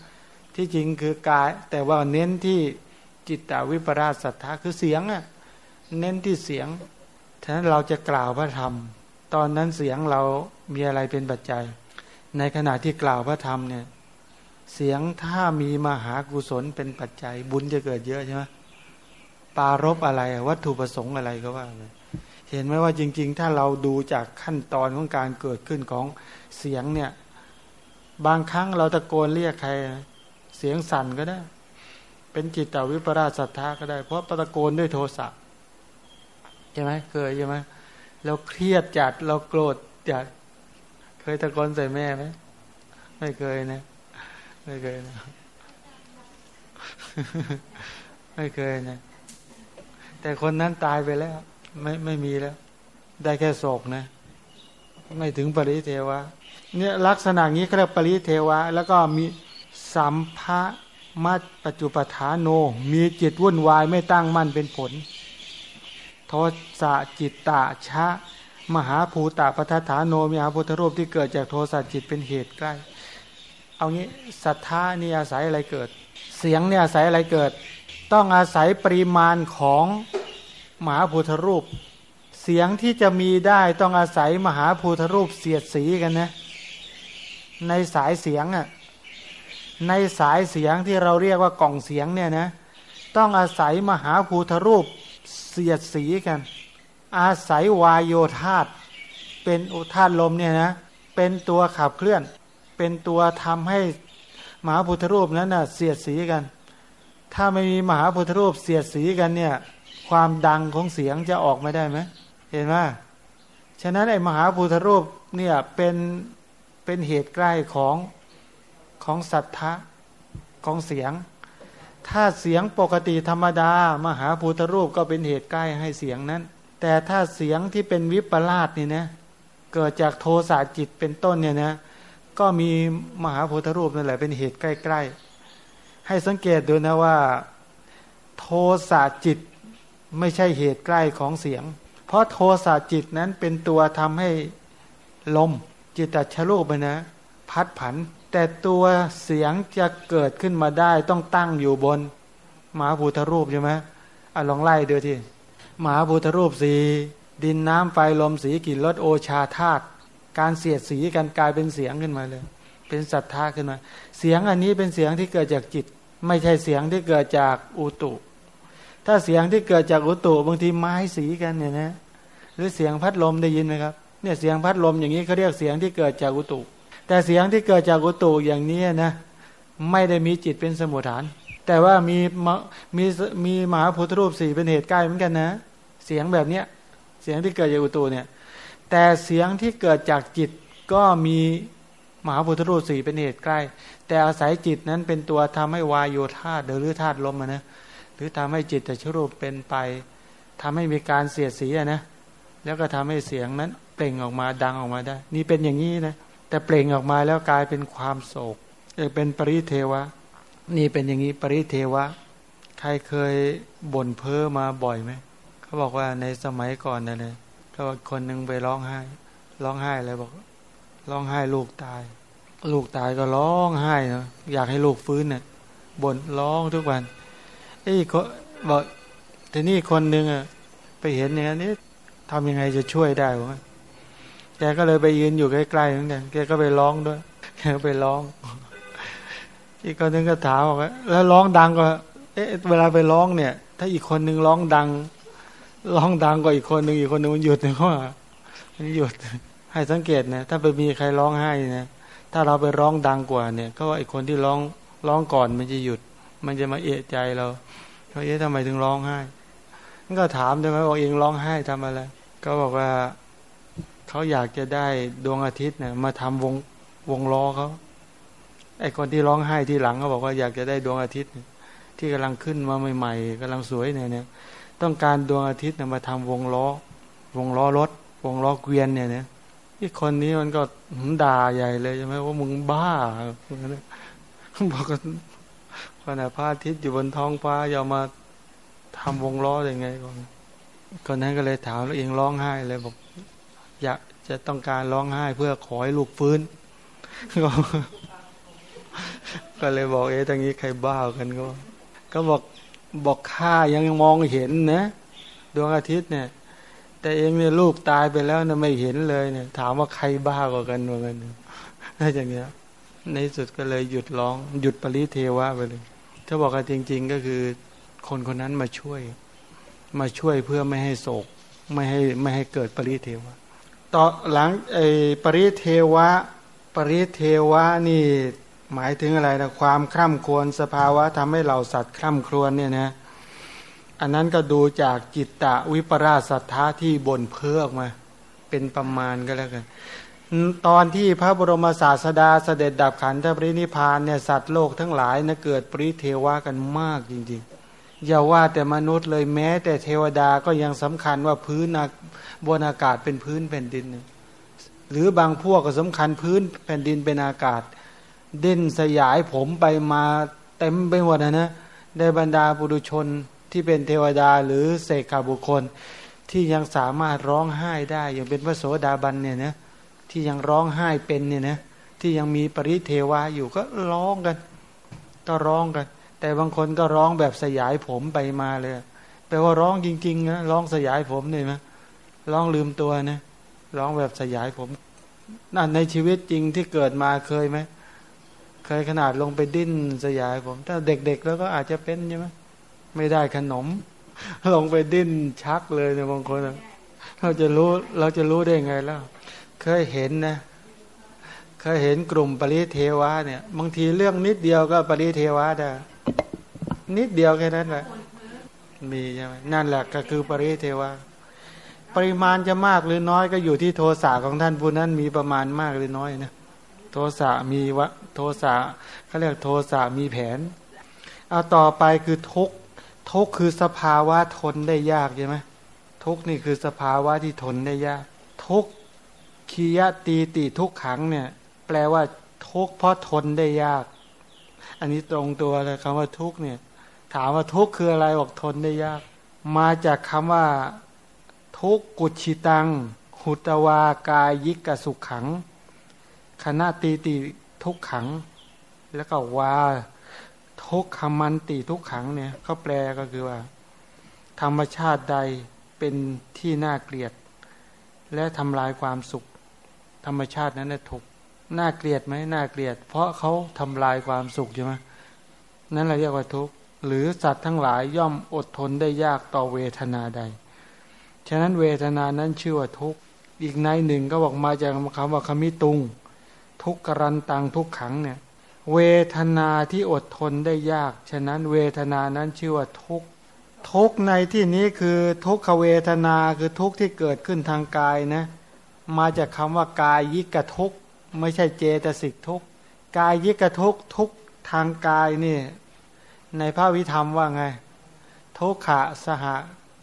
ที่จริงคือกาย แต่ว่าเน้นที่จิตตวิปราชศรัทธาคือเสียงอะเน้นที่เสียงฉะนั้นเราจะกล่าวพระธรรม ตอนนั้นเสียงเรามีอะไรเป็นปัจจัย ในขณะที่กล่าวพระธรรมเนี่ย เสียงถ้ามีมหากุศลเป็นปัจจัยบุญจะเกิดเยอะใช่ไหมปารบอะไรวัตถุประสงค์อะไรก็ว่าเห็นไหมว่าจริง ๆ ถ้าเราดูจากขั้นตอนของการเกิดขึ้นของเสียงเนี่ย บางครั้งเราตะโกนเรียกใคร เสียงสั่นก็ได้ เป็นจิตตวิปราชศรัทธาก็ได้ เพราะตะโกนด้วยโทสะใช่ไหมเคยใช่ไหมเราเครียดจัดเราโกรธจัด เคยตะโกนใส่แม่ไหมไม่เคยนะ ไม่เคยนะไม่เคยนะ แต่คนนั้นตายไปแล้ว ไม่ไม่มีแล้ว ได้แค่โศกนะ ไม่ถึงปริเทวะ เนี่ยลักษณะนี้เขาเรียกปริเทวะ แล้วก็มีสัมภะมัจปัจจุปทานโน มีจิตวุ่นวายไม่ตั้งมั่นเป็นผล โทสะจิตตะชะ มหาภูตะปทัฏฐานโนมีอาพุทธรูปที่เกิดจากโทสะจิตเป็นเหตุใกล้ เอางี้ศรัทธานี่อาศัยอะไรเกิด เสียงเนี่ยอาศัยอะไรเกิด ต้องอาศัยปริมาณของมหาพุทธรูป เสียงที่จะมีได้ต้องอาศัยมหาพุทธรูปเสียดสีกันนะในสายเสียงอะในสายเสียงที่เราเรียกว่ากล่องเสียงเนี่ยนะต้องอาศัยมหาภูทรูปเสียดสีกัน อาศัยวายโยธาตเป็นอุธาตลมเนี่ยนะเป็นตัวขับเคลื่อน เป็นตัวทำให้มหาพุทธรูปนั้นน่ะเสียดสีกัน ถ้าไม่มีมหาพุทธรูปเสียดสีกันเนี่ย ความดังของเสียงจะออกไม่ได้ไหมเห็นไหมฉะนั้นไอ้มหาพุทธรูปเนี่ยเป็นเป็นเหตุใกล้ของของสัทธะของเสียง ถ้าเสียงปกติธรรมดา มหาพุทธรูปก็เป็นเหตุใกล้ให้เสียงนั้น แต่ถ้าเสียงที่เป็นวิปลาสนี่นะเกิดจากโทสะจิตเป็นต้นเนี่ยนะ ก็มีมหาพุทธรูปนั่นแหละเป็นเหตุใกล้ ๆ ให้สังเกตดูนะว่า โทสะจิตไม่ใช่เหตุใกล้ของเสียง เพราะโทสะจิตนั้นเป็นตัวทำให้ลมจิตตชรูปไปนะ พัดผัน แต่ตัวเสียงจะเกิดขึ้นมาได้ต้องตั้งอยู่บนมหาภูทรูปใช่ไหมอะลองไล่ดูทีมหาภูทรูปสีดินน้ำไฟลมสีกลิ่นรสโอชาธาตุ การเสียดสีกันกลายเป็นเสียงขึ้นมาเลย เป็นศรัทธาขึ้นมา เสียงอันนี้เป็นเสียงที่เกิดจากจิต ไม่ใช่เสียงที่เกิดจากอุตุ ถ้าเสียงที่เกิดจากอุตุบางทีไม้สีกันเนี่ยนะ หรือเสียงพัดลมได้ยินไหมครับ เนี่ยเสียงพัดลมอย่างนี้เขาเรียกเสียงที่เกิดจากอุตุ แต่เสียงที่เกิดจากอุตุอย่างนี้นะ ไม่ได้มีจิตเป็นสมุทฐาน แต่ว่ามีมีมีมหาพุทธรูปสี่เป็นเหตุใกล้เหมือนกันนะ เสียงแบบเนี้ย เสียงที่เกิดจากอุตุเนี่ย แต่เสียงที่เกิดจากจิตก็มีมหาพุทธรูปสี่เป็นเหตุใกล้ แต่อาศัยจิตนั้นเป็นตัวทำให้วายโยธาหรือธาตุลมนะหรือทำให้จิตแต่ชรูปเป็นไปทำให้มีการเสียดสีนะแล้วก็ทำให้เสียงนั้นเปล่งออกมาดังออกมาได้ นี่เป็นอย่างนี้นะแต่เปล่งออกมาแล้วกลายเป็นความโศกเป็นปริเทวะ นี่เป็นอย่างนี้ปริเทวะ ใครเคยบ่นเพ้อมาบ่อยไหมเขาบอกว่าในสมัยก่อนนะเนี่ย ก็คนหนึ่งไปร้องไห้ ร้องไห้เลยบอก ร้องไห้ลูกตาย ลูกตายก็ร้องไห้เนาะอยากให้ลูกฟื้นเนะ่ยบ่นร้องทุกวันไอ้เขาบอกแต่นี่คนหนึ่งอะไปเห็นอย่างนี้ทำยังไงจะช่วยได้วะแกก็เลยไปยืนอยู่ใกล้ๆเหมือนกันแกก็ไปร้องด้วยแกก็ไปร้อง อีกคนนึงก็ถามบอกว่าแล้วร้องดังก็เอ๊ะเวลาไปร้องเนี่ย ถ้าอีกคนนึงร้องดัง ร้องดังกว่าอีกคนหนึ่งอีกคนหนึ่งมันหยุดเนี่ามันหยุด ให้สังเกตนะถ้าไปมีใครร้องไห้นะถ้าเราไปร้องดังกว่าเนี่ย ก็ว่าอีกคนที่ร้องร้องก่อนมันจะหยุด มันจะมาเอะใจเราเขาเอ๊ะทำไมถึงร้องไห้ก็ถามใช่ไหมบอกเองร้องไห้ทำอะไร ก็บอกว่าเขาอยากจะได้ดวงอาทิตย์เนี่ยมาทำวงวงล้อเขาไอคนที่ร้องไห้ที่หลังเขาบอกว่าอยากจะได้ดวงอาทิตย์ ที่กำลังขึ้นมาใหม่ ๆกำลังสวยเนี่ยเนี่ย ต้องการดวงอาทิตย์เนี่ยมาทำวงล้อ วงล้อรถ วงล้อเกวียนเนี่ยเนี่ยที่คนนี้มันก็ด่าใหญ่เลยใช่ไหมว่ามึงบ้าบอกกันขณะพระอาทิตย์อยู่บนท้องฟ้าอย่ามาทำวงล้อยังไงก่อนคนนั้นก็เลยถามแล้วเองร้องไห้เลยบอกอยากจะต้องการร้องไห้เพื่อขอให้ลูกฟื้น ก็เลยบอกเอ๊ะตรงนี้ใครบ้ากันก็ ก็บอก บอกข้ายังมองเห็นนะดวงอาทิตย์เนี่ย แต่เองเนี่ยลูกตายไปแล้วนะไม่เห็นเลยเนี่ย ถามว่าใครบ้ากว่ากันว่ากันน่าอย่างเงี้ยในสุดก็เลยหยุดร้อง หยุดปริเทวะไปเลย ถ้าบอกกันจริง ๆ ก็คือ คนคนนั้นมาช่วย มาช่วยเพื่อไม่ให้โศก ไม่ให้ไม่ให้เกิดปริเทวะต่อหลังไอ้ปริเทวะ ปริเทวะนี่ หมายถึงอะไรนะความคร่ำครวญสภาวะทำให้เราสัตว์คร่ำครวญเนี่ยนะอันนั้นก็ดูจากจิตตะวิปราสัทธาที่บ่นเพ้อออกมา เป็นประมาณก็แล้วกันตอนที่พระบรมศาสดาเสด็จดับขันธปรินิพานเนี่ยสัตว์โลกทั้งหลายนะเกิดปริเทวะกันมากจริงๆ อย่าว่าแต่มนุษย์เลยแม้ แต่เทวดาก็ยังสำคัญว่าพื้นบนอากาศเป็นพื้นแผ่นดิน หรือบางพวกก็สำคัญพื้นแผ่นดินเป็นอากาศ ด่นสยายผมไปมาเต็มไปหมดนะนะได้บรรดาปุถุชนที่เป็นเทวดาหรือเสกขาบุคคล ที่ยังสามารถร้องไห้ได้อย่างเป็นพระโสดาบันเนี่ยนะที่ยังร้องไห้เป็นเนี่ยนะที่ยังมีปริเทวาอยู่ก็ร้องกัน ก็ร้องกัน แต่บางคนก็ร้องแบบสยายผมไปมาเลยแปลว่าร้องจริงๆนะร้องสยายผมเนี่ยนะร้องลืมตัวนะร้องแบบสยายผมนั่นในชีวิตจริงที่เกิดมาเคยไหม เคยขนาดลงไปดิ้นสยายผม ถ้าเด็กๆแล้วก็อาจจะเป็นใช่ไหมไม่ได้ขนม ลงไปดิ้นชักเลยเนี่ยบางคนเราจะรู้เราจะรู้ได้ไงแล้ว เคยเห็นนะเคยเห็นกลุ่มปริเทวะเนี่ย บางทีเรื่องนิดเดียวก็ปริเทวะได้นิดเดียวแค่นั้นแหละมีใช่ไหมนั่นแหละก็คือปริเทวะปริมาณจะมากหรือน้อยก็อยู่ที่โทสะของท่านผู้นั้นมีประมาณมากหรือน้อยนะ โทสะมีวะโทสะเขาเรียกโทสะมีแผน เอาต่อไปคือทุกทุกคือสภาวะทนได้ยากใช่ไหมทุกนี่คือสภาวะที่ทนได้ยาก ทุกขียตีติทุกขังเนี่ย แปลว่าทุกเพราะทนได้ยาก อันนี้ตรงตัวเลยคำว่าทุกเนี่ย ถามว่าทุกคืออะไรบอกทนได้ยาก มาจากคำว่าทุกกุชิตัง หุตวากายิกสุขขัง คณะตีติทุกขัง แล้วก็วาทุกขมันติทุกขังเนี่ยเขาแปลก็คือว่า ธรรมชาติใดเป็นที่น่าเกลียด และทำลายความสุข ธรรมชาตินั้นน่ะถูกน่าเกลียดไหมน่าเกลียด เพราะเขาทำลายความสุขใช่ไหมนั่นเราเรียกว่าทุกข์หรือสัตว์ทั้งหลายย่อมอดทนได้ยากต่อเวทนาใด ฉะนั้นเวทนานั้นชื่อว่าทุกข์ อีกในหนึ่งก็บอกมาจากคำว่าคมิตุง ทุกรันตังทุกขังเนี่ยเวทนาที่อดทนได้ยาก ฉะนั้นเวทนานั้นชื่อว่าทุกทุกในที่นี้คือทุกขเวทนาคือทุกที่เกิดขึ้นทางกายนะมาจากคำว่ากายยิกทุกไม่ใช่เจตสิกทุกกายยิกทุกทุกทางกายนี่ในพระวิธรรมว่าไง ทุกขะสห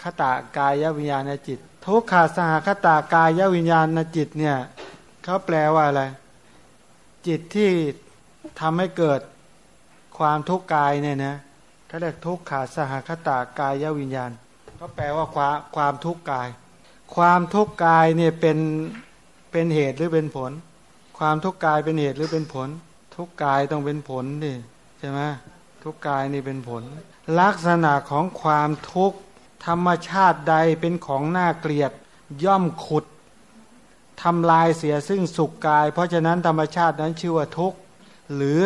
คตากายวิญญาณจิต ทุกขะสหคตากายวิญญาณจิตเนี่ยเขาแปลว่าอะไร จิตที่ทำให้เกิดความทุกข์กายเนี่ยนะเขาเรียกทุกขาสหคตากายวิญญาณ ก็แปลว่าความความทุกข์กาย ความทุกข์กายเนี่ยเป็นเป็นเหตุหรือเป็นผล ความทุกข์กายเป็นเหตุหรือเป็นผล ทุกข์กายต้องเป็นผลนี่ใช่ไหมทุกข์กายนี่เป็นผล ลักษณะของความทุกข์ธรรมชาติใดเป็นของน่าเกลียดย่อมขุด ทำลายเสียซึ่งสุขกาย เพราะฉะนั้นธรรมชาตินั้นชื่อว่าทุกข์ หรือ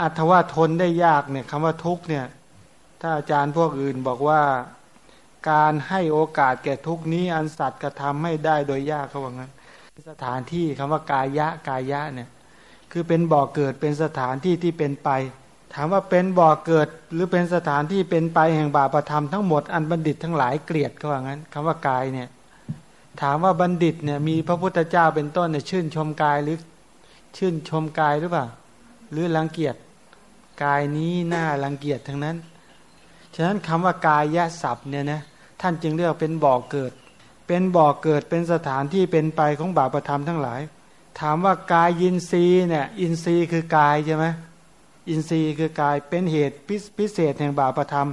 อัตว่าทนได้ยากเนี่ยคำว่าทุกเนี่ยถ้าอาจารย์พวกอื่นบอกว่าการให้โอกาสแก่ทุกนี้อันสัตว์กระทำให้ได้โดยยากเขาว่างั้น สถานที่คำว่ากายะกายะเนี่ยคือเป็นบ่อเกิดเป็นสถานที่ที่เป็นไป ถามว่าเป็นบ่อเกิดหรือเป็นสถานที่เป็นไปแห่งบาปธรรมทั้งหมดอันบัณฑิตทั้งหลายเกลียดเขาว่างั้นคำว่ากายเนี่ย ถามว่าบัณฑิตเนี่ยมีพระพุทธเจ้าเป็นต้นเนี่ยชื่นชมกายหรือ ชื่นชมกายหรือเปล่า หรือรังเกียจกายนี้น่ารังเกียจทั้งนั้น ฉะนั้นคำว่ากายยะศัพท์เนี่ยนะท่านจึงเรียกเป็นบ่อเกิด เป็นบ่อเกิดเป็นสถานที่เป็นไปของบาปธรรมทั้งหลาย ถามว่ากายยินทรีย์เนี่ยอินทรีย์คือกายใช่ไหมอินทรีย์คือกายเป็นเหตุพิเศษแห่งบาปธรรม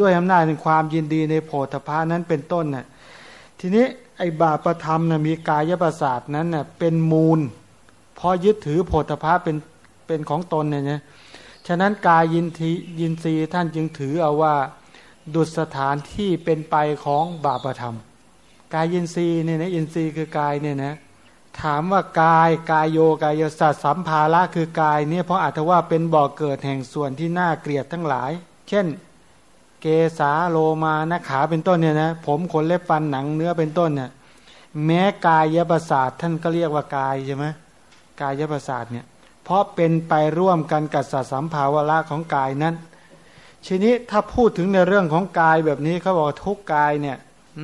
ด้วยอำนาจแห่งความยินดีในโพธพานั้นเป็นต้นน่ะทีนี้ ไอบาปธรรมน่ะมีกายประสาทนั้นน่ะเป็นมูลพอยึดถือโพธพาเป็นเป็นของตนเนี่ยนะฉะนั้นกายยินทียินทรีท่านจึงถือเอาว่าดุสถานที่เป็นไปของบาปธรรม กายยินทรีเนี่ยนะอินทรีคือกายเนี่ยนะถามว่ากายกายโยกายสัตสัมภาระคือกายเนี่ยเพราะอาจจะว่าเป็นบ่อกเกิดแห่งส่วนที่น่าเกลียดทั้งหลาย เช่น เกสาโลมานะขาเป็นต้นเนี่ยนะผมขนเล็บฟันหนังเนื้อเป็นต้นเนี่ยแม้กายยประสาทท่านก็เรียกว่ากายใช่ไหมกายยประสาทเนี่ยเพราะเป็นไปร่วมกันกับสัสัมภาวะของกายนั้นทีนี้ถ้าพูดถึงในเรื่องของกายแบบนี้เขาบอกทุกกายเนี่ย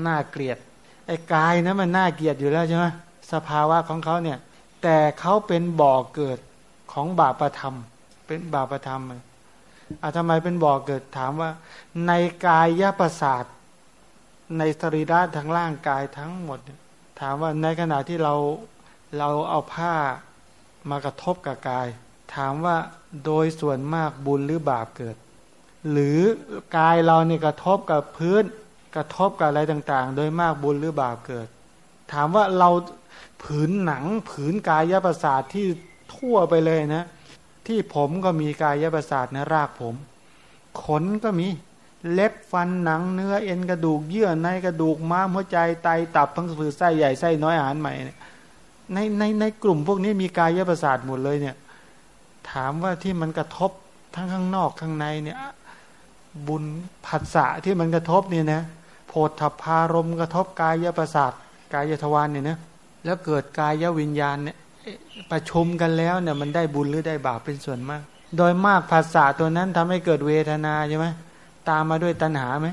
น่าเกลียดไอ้กายนะมันน่าเกลียดอยู่แล้วใช่ไหมสภาวะของเขาเนี่ยแต่เขาเป็นบ่อเกิดของบาปธรรม เป็นบาปธรรม อะทำไมเป็นบ่อเกิดถามว่า ในกายยประสาทในสรีระทางร่างกายทั้งหมด ถามว่าในขณะที่เราเราเอาผ้ามากระทบกับกาย ถามว่าโดยส่วนมากบุญหรือบาปเกิด หรือกายเราเนี่ยกระทบกับพื้นกระทบกับอะไรต่าง ๆ โดยมากบุญหรือบาปเกิด ถามว่าเราผืนหนัง ผืนกายประสาทที่ทั่วไปเลยนะ ที่ผมก็มีกายประสาทนะรากผม ขนก็มีเล็บฟันหนังเนื้อเอ็นกระดูกเยื่อในกระดูกม้ามหัวใจไตตับพังผืดไส้ใหญ่ไส้น้อยอาหารใหม่เนี่ยในในในกลุ่มพวกนี้มีกายประสาทหมดเลยเนี่ย ถามว่าที่มันกระทบทั้งข้างนอกข้างในเนี่ย บุญผัสสะที่มันกระทบเนี่ยนะโพธพารมกระทบกายประสาทกายทวารเนี่ยนะแล้วเกิดกายวิญญาณเนี่ย ประชุมกันแล้วเนี่ยมันได้บุญหรือได้บาปเป็นส่วนมาก โดยมากภาษาตัวนั้นทำให้เกิดเวทนาใช่ไหมตามมาด้วยตัณหาไหม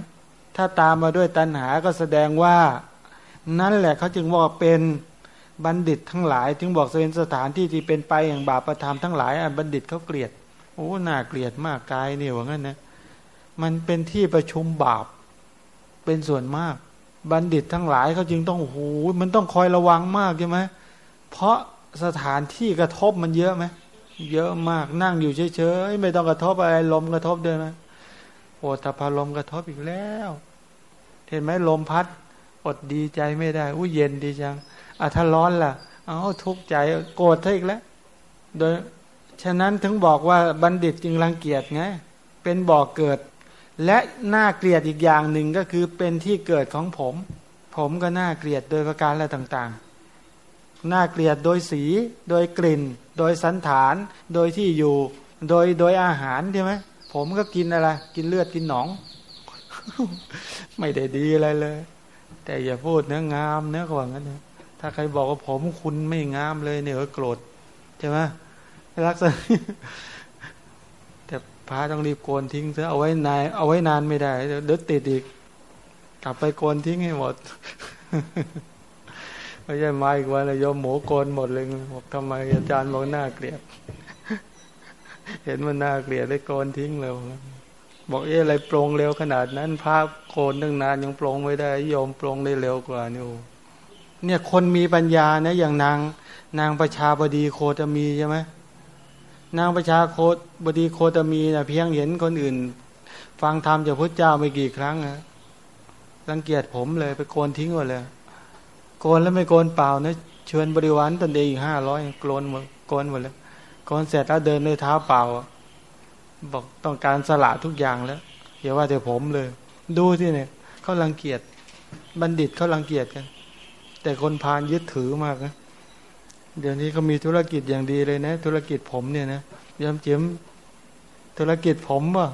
ถ้าตามมาด้วยตัณหาก็แสดงว่า นั่นแหละเขาจึงว่าเป็นบัณฑิตทั้งหลาย ถึงบอกเป็นสถานที่ที่เป็นไปอย่างบาปประทามทั้งหลายอันบัณฑิตเขาเกลียดโอ้น่าเกลียดมากกายเนี่ยว่างั้นนะมันเป็นที่ประชุมบาปเป็นส่วนมาก บัณฑิตทั้งหลายเขาจึงต้องโอ้โหมันต้องคอยระวังมากใช่ไหมเพราะ สถานที่กระทบมันเยอะไหมเยอะมากนั่งอยู่เฉยๆไม่ต้องกระทบอะไรลมกระทบด้วยไหมโอตพาลมกระทบอีกแล้ว เห็นไหมลมพัด อดดีใจไม่ได้อู้เย็นดีจังอะถ้าร้อนล่ะ เอาทุกข์ใจโกรธเท่าอีกแล้ว โดยฉะนั้นถึงบอกว่าบัณฑิตจึงรังเกียจไงเป็นบ่อกเกิด และน่าเกลียดอีกอย่างหนึ่งก็คือเป็นที่เกิดของผม ผมก็น่าเกลียดโดยประการอะไรต่างๆ น่าเกลียดโดยสี โดยกลิ่น โดยสันฐาน โดยที่อยู่ โดยโดยอาหารใช่ไหมผมก็กินอะไร กินเลือดกินหนอง ไม่ได้ดีอะไรเลย แต่อย่าพูดเนื้องามเนื้อกว่างั้นนะถ้าใครบอกว่าผมคุณไม่งามเลยเนี่ยโกรธใช่ไหมลักษณะแต่พระต้องรีบโกนทิ้งเถอะเอาไว้นานเอาไว้นานไม่ได้เดี๋ยวติดอีก กลับไปโกนทิ้งให้หมด ไม่ใช่มาอีกวันเลยยมหมูโกนหมดเลยบอกทำไมอาจารย์บอกหน้าเกลียด เห็นมันน่าเกลียดเลยโกนทิ้งเลยบอกเอ๊ะอะไรโปรงเร็วขนาดนั้นภาพโกนตั้งนานยังโปรงไม่ได้โยมโปรงได้เร็วกว่านี่เนี่ยคนมีปัญญานะอย่างนาง นางประชาบดีโคตมีใช่ไหมนางประชาโคตบดีโคตมีนะเพียงเห็นคนอื่น ฟังธรรมจากพระเจ้าไม่กี่ครั้งนะรังเกียจผมเลยไปโกนทิ้งหมดเลย กนแล้วไม่โกนเปล่านะเชิญบริวารตนเองอีกห้าร้อยโกนหมดโกนหมดเลยก่อนเสร็จแล้วเดินด้วยเท้าเปล่า บอกต้องการสละทุกอย่างแล้วอย่าว่าแต่ผมเลย ดูที่เนี่ยเขารังเกียจบัณฑิตเขารังเกียจกัน แต่คนพานยึดถือมากนะเดี๋ยวนี้เขามีธุรกิจอย่างดีเลยนะ ธุรกิจผมเนี่ยนะยำเจียมธุรกิจผมว่ะ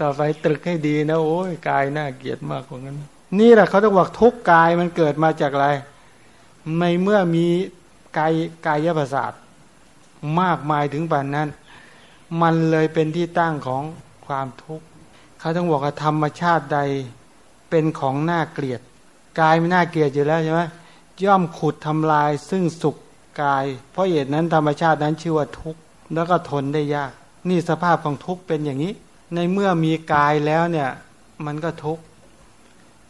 ต่อไปตรึกให้ดีนะ โอ้ยกายน่าเกียดมากกว่านั้น นี่แหละเขาต้องบอกทุกกายมันเกิดมาจากอะไร ในเมื่อมีกายกายประสาทมากมายถึงป่านนั้น มันเลยเป็นที่ตั้งของความทุกข์เขาต้องบอกว่าธรรมชาติใดเป็นของน่าเกลียดกายไม่น่าเกลียดอยู่แล้วใช่ไหมย่อมขุดทำลายซึ่งสุขกาย เพราะเหตุนั้นธรรมชาตินั้นชื่อว่าทุกข์แล้วก็ทนได้ยาก นี่สภาพของทุกข์เป็นอย่างนี้ ในเมื่อมีกายแล้วเนี่ย มันก็ทุกข์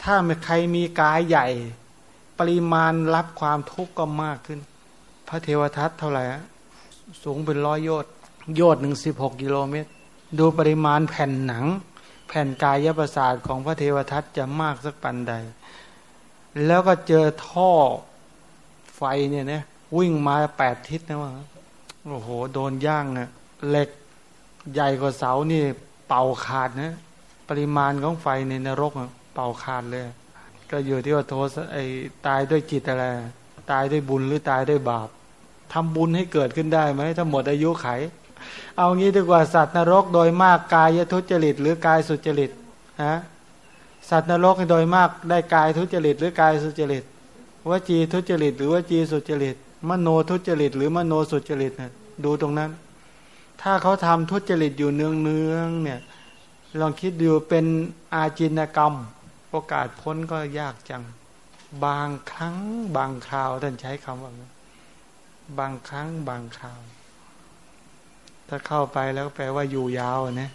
ถ้าใครมีกายใหญ่ ปริมาณรับความทุกข์ก็มากขึ้น พระเทวทัตเท่าไหร่สูงเป็นร้อยโยชน์โยชน์หนึ่งสิบหกกิโลเมตร ดูปริมาณแผ่นหนัง แผ่นกายประสาทของพระเทวทัตจะมากสักปันใด แล้วก็เจอท่อไฟเนี่ยนะวิ่งมาแปดทิศนะว่าโอ้โห โดนย่างอะเหล็กใหญ่กว่าเสานี่เป่าขาดนะ ปริมาณของไฟในนรก เป่าขาดเลย ก็อยู่ที่ว่าโทสไอ้ตายด้วยจิตอะไร ตายด้วยบุญหรือตายด้วยบาปทำบุญให้เกิดขึ้นได้ไหมถ้าหมดอายุไข เอางี้ดีกว่าสัตว์นรกโดยมากกายทุจริต หรือกายสุจริตฮะสัตว์นรกโดยมากได้กายทุจริต หรือกายสุจริตวจีทุจริต หรือวจีสุจริต มโนทุจริต หรือมโนสุจริตนะดูตรงนั้น ถ้าเขาทำทุจริตอยู่เนืองเนืองเนี่ยลองคิดดูเป็นอาจินกรรม โอกาสพ้นก็ยากจัง บางครั้ง บางคราวท่านใช้คำว่าบางครั้ง บางคราว ถ้าเข้าไปแล้วแปลว่าอยู่ยาวนะ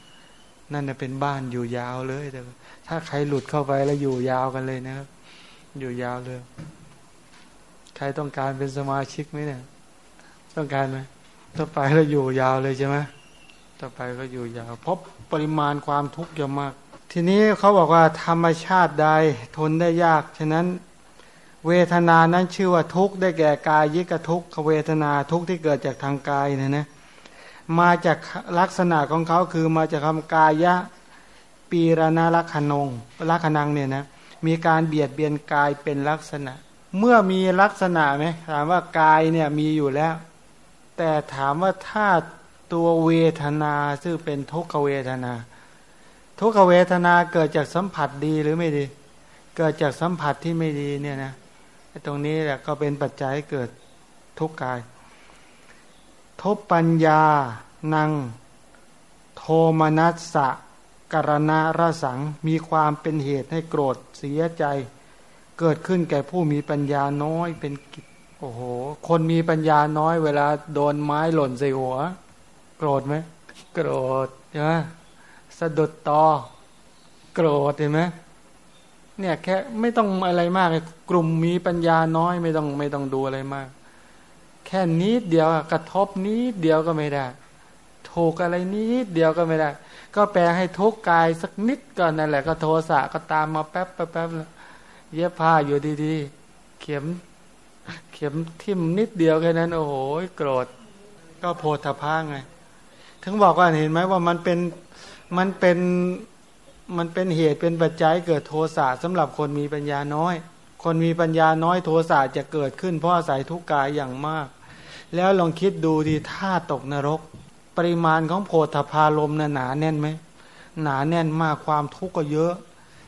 นั่นจะเป็นบ้านอยู่ยาวเลยแต่ถ้าใครหลุดเข้าไปแล้วอยู่ยาวกันเลยนะครับ อยู่ยาวเลย ใครต้องการเป็นสมาชิกไหมเนี่ย ต้องการไหมต่อไปเราอยู่ยาวเลยใช่ไหมต่อไปก็อยู่ยาว เพราะปริมาณความทุกข์เยอะมาก ทีนี้เขาบอกว่าธรรมชาติใดทนได้ยาก ฉะนั้นเวทนานั้นชื่อว่าทุกข์ได้แก่กายยิกทุกขเวทนาทุกข์ที่เกิดจากทางกายเนี่ยนะมาจากลักษณะของเขาคือมาจากคำกายะปีรณลักขนงลักขณังเนี่ยนะมีการเบียดเบียนกายเป็นลักษณะ เมื่อมีลักษณะไหมถามว่ากายเนี่ยมีอยู่แล้ว แต่ถามว่าถ้าตัวเวทนาซึ่งเป็นทุกขเวทนา ทุกขเวทนาเกิดจากสัมผัสดีหรือไม่ดี เกิดจากสัมผัสที่ไม่ดีเนี่ยนะตรงนี้แหละก็เป็นปัจจัยเกิดทุกข์กาย ทบปัญญา นัง โทมนัสสะกรณะระสังมีความเป็นเหตุให้โกรธเสียใจ เกิดขึ้นแก่ผู้มีปัญญาน้อยเป็นกิจโอ้โห คนมีปัญญาน้อยเวลาโดนไม้หล่นใส่หัว โกรธไหมโกรธใช่ไหม สะดุดตอโกรธเห็นไหมเนี่ยแค่ไม่ต้องอะไรมากกลุ่มมีปัญญาน้อยไม่ต้องไม่ต้องดูอะไรมาก แค่นิดเดียวกระทบนิดเดียวก็ไม่ได้ถูกอะไรนิดเดียวก็ไม่ได้ ก็แปลให้ทุกกายสักนิดก่อนนั่นแหละก็โทสะก็ตามมาแป๊บแป๊บแป๊บเย็บผ้าอยู่ดีๆ เข็ม เข็มทิ่มนิดเดียวแค่นั้น โอ้โหโกรธ ก็โพธพาไง ถึงบอกว่าเห็นไหมว่ามันเป็น มันเป็นมันเป็นเหตุเป็นปัจจัยเกิดโทสะสำหรับคนมีปัญญาน้อย คนมีปัญญาน้อยโทสะจะเกิดขึ้น เพราะอาศัยทุกกายอย่างมาก แล้วลองคิดดูดีถ้าตกนรก ปริมาณของโพธพารมนะหนาแน่นไหมหนาแน่นมากความทุกข์ก็เยอะ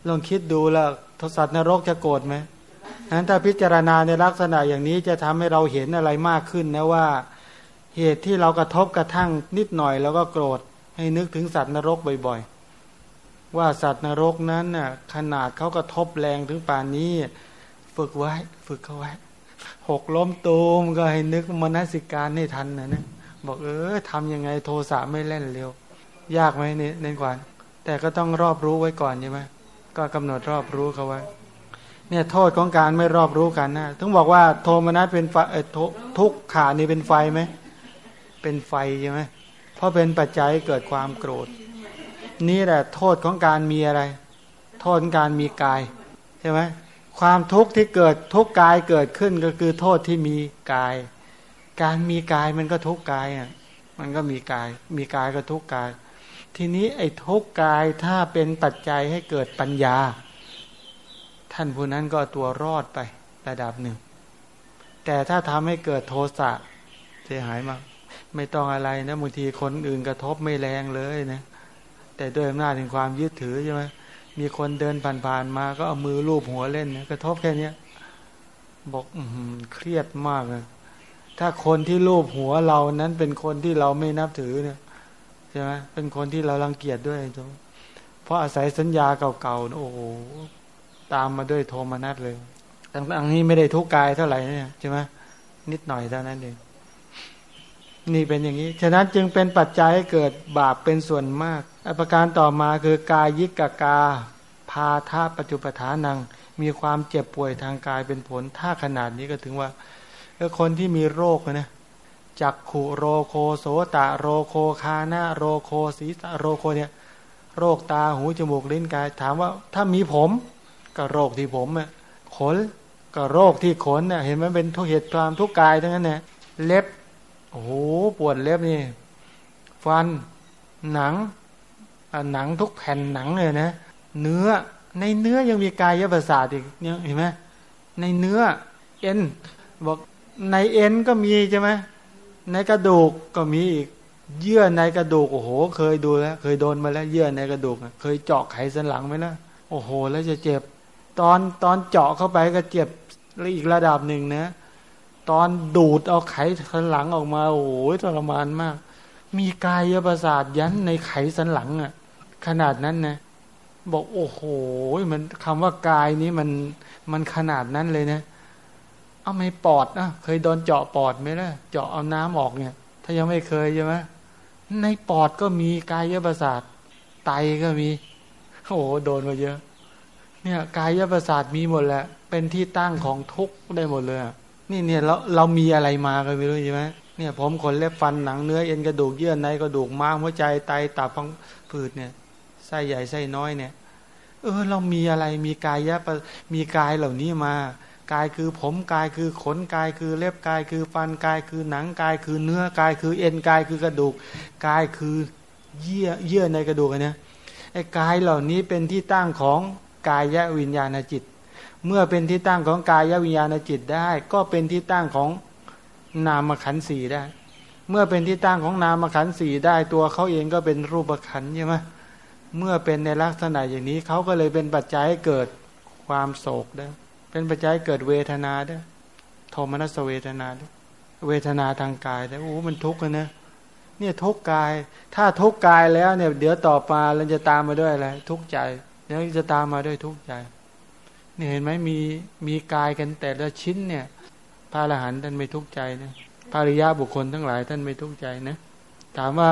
ลองคิดดูล้วทศนรกจะโกรธไหมนั้นถ้าพิจารณาในลักษณะอย่างนี้จะทำให้เราเห็นอะไรมากขึ้นนะว่า เหตุที่เรากระทบกระทั่งนิดหน่อยแล้วก็โกรธ ให้นึกถึงสัตว์นรกบ่อยๆ ว่าสัตว์นรกนั้นน่ะขนาดเขากระทบแรงถึงป่านนี้ ฝึกไว้ ฝึกเขาไว้ หกล้มตูมก็ให้นึกมนสิการให้ทันนะนะบอกเออทำยังไงโทสะไม่เล่นเร็ว ยากไหมเนี่ยเน้นกว่าแต่ก็ต้องรอบรู้ไว้ก่อนใช่ไหมก็กำหนดรอบรู้เขาไว้ เนี่ยโทษของการไม่รอบรู้กันนะถึงบอกว่าโทมนัสเป็นไฟเออทุกขานี่เป็นไฟไหมเป็นไฟใช่ไหม เพราะเป็นปัจจัยเกิดความโกรธ นี่แหละโทษของการมีอะไร โทษการมีกายใช่ไหมความทุกข์ที่เกิดทุกกายเกิดขึ้นก็คือโทษที่มีกาย การมีกายมันก็ทุกกายอะมันก็มีกาย มีกายก็ทุกกาย ทีนี้ไอ้ทุกกายถ้าเป็นปัจจัยให้เกิดปัญญา ท่านผู้นั้นก็ตัวรอดไประดับหนึ่ง แต่ถ้าทำให้เกิดโทสะเสียหายมาก ไม่ต้องอะไรนะบางทีคนอื่นกระทบไม่แรงเลยนะแต่ด้วยอำนาจแห่งความยึดถือใช่ไหมมีคนเดินผ่านๆมาก็เอามือลูบหัวเล่นนะกระทบแค่เนี้ยบอกอืเครียดมากเลยถ้าคนที่ลูบหัวเรานั้นเป็นคนที่เราไม่นับถือเนี่ยใช่ไหมเป็นคนที่เรารังเกียจด้วยจเพราะอาศัยสัญญาเก่าๆโอ้โหตามมาด้วยโทมนัสเลยทั้งนี้ไม่ได้ทุกกายเท่าไหร่เนี่ยใช่ไหมนิดหน่อยเท่านั้นเอง นี่เป็นอย่างนี้ ฉะนั้นจึงเป็นปัจจัยให้เกิดบาปเป็นส่วนมากอประการต่อมาคือกายยิกกาพาธาปัจจุปทานัง มีความเจ็บป่วยทางกายเป็นผล ถ้าขนาดนี้ก็ถึงว่าคนที่มีโรคนะจักขุโรโคโสตะโรโคคานาโรโคศีสโรโคเนี่ยโรคตาหูจมูกลิ้นกาย ถามว่าถ้ามีผมก็โรคที่ผมอะขนก็โรคที่ขนเน่ยเห็นไหมเป็นทุกเหตุความทุกกายทั้งนั้นเนี่ยเล็บ โอ้โหปวดเล็บนี่ ฟันหนังหนังทุกแผ่นหนังเลยนะ เนื้อในเนื้อยังมีกายประสาทอีกเนี่ยเห็นไหมในเนื้อ เอ็นบอกในเอ็นก็มีใช่ไหมในกระดูกก็มีอีกเยื่อในกระดูกโอ้โห เคยดูแล้ว เคยโดนมาแล้วเยื่อในกระดูกเคยเจาะไขสันหลังไหมล่ะโอ้โห แล้วจะเจ็บ ตอนตอนเจาะเข้าไปก็เจ็บอีกระดับหนึ่งนะ ตอนดูดเอาไขสันหลังออกมาโอ้โหทรมานมาก มีกายประสาทยันในไขสันหลังอะ่ะ ขนาดนั้นนะบอกโอ้โหมันคำว่ากายนี้มันมันขนาดนั้นเลยนะ เอาไม่ปอดนะเคยโดนเจาะปอดไหมล่ะเจาะเอาน้ำออกเนี่ย ถ้ายังไม่เคยใช่ไหมในปอดก็มีกายประสาทไตก็มีโอ้โหโดนมาเยอะ เนี่ยกายประสาทมีหมดแหละเป็นที่ตั้งของทุกข์ได้หมดเลย นี่เนี่ยเราเรามีอะไรมาก็ไม่รู้ใช่ไหมเนี่ยผมขนเล็บฟันหนังเนื้อเอ็นกระดูกเยื่อในกระดูกม้ามหัวใจไตตับพังผืดเนี่ยไส้ใหญ่ไส้น้อยเนี่ย เออ เรามีอะไรมีกายยะมีกายเหล่านี้มากายคือผมกายคือขนกายคือเล็บกายคือฟันกายคือหนังกายคือเนื้อกายคือเอ็นกายคือกระดูกกายคือเยื่อเยื่อในกระดูกเนี้ยไอ้กายเหล่านี้เป็นที่ตั้งของกายยะวิญญาณจิต เมื่อเป็นที่ตั้งของกายวิญญาณจิตได้ ก็เป็นที่ตั้งของนามขันธ์สี่ได้ เมื่อเป็นที่ตั้งของนามขันธ์สี่ได้ตัวเขาเองก็เป็นรูปขันธ์ใช่ไหมเมื่อเป็นในลักษณะอย่างนี้เขาก็เลยเป็นปัจจัยเกิดความโศกได้ เป็นปัจจัยเกิดเวทนาได้ โทมนัสเวทนาได้ เวทนาทางกายได้โอ้มันทุกข์นะเนี่ยทุกข์กาย ถ้าทุกข์กายแล้วเนี่ย เดี๋ยวต่อมาเราจะตามมาด้วยอะไรทุกข์ใจ เดี๋ยวจะตามมาด้วยทุกข์ใจ นี่เห็นไหมมีมีกายกันแต่ละชิ้นเนี่ยพระอรหันต์ท่านไม่ทุกข์ใจนะภริยาบุคคลทั้งหลายท่านไม่ทุกข์ใจนะถามว่า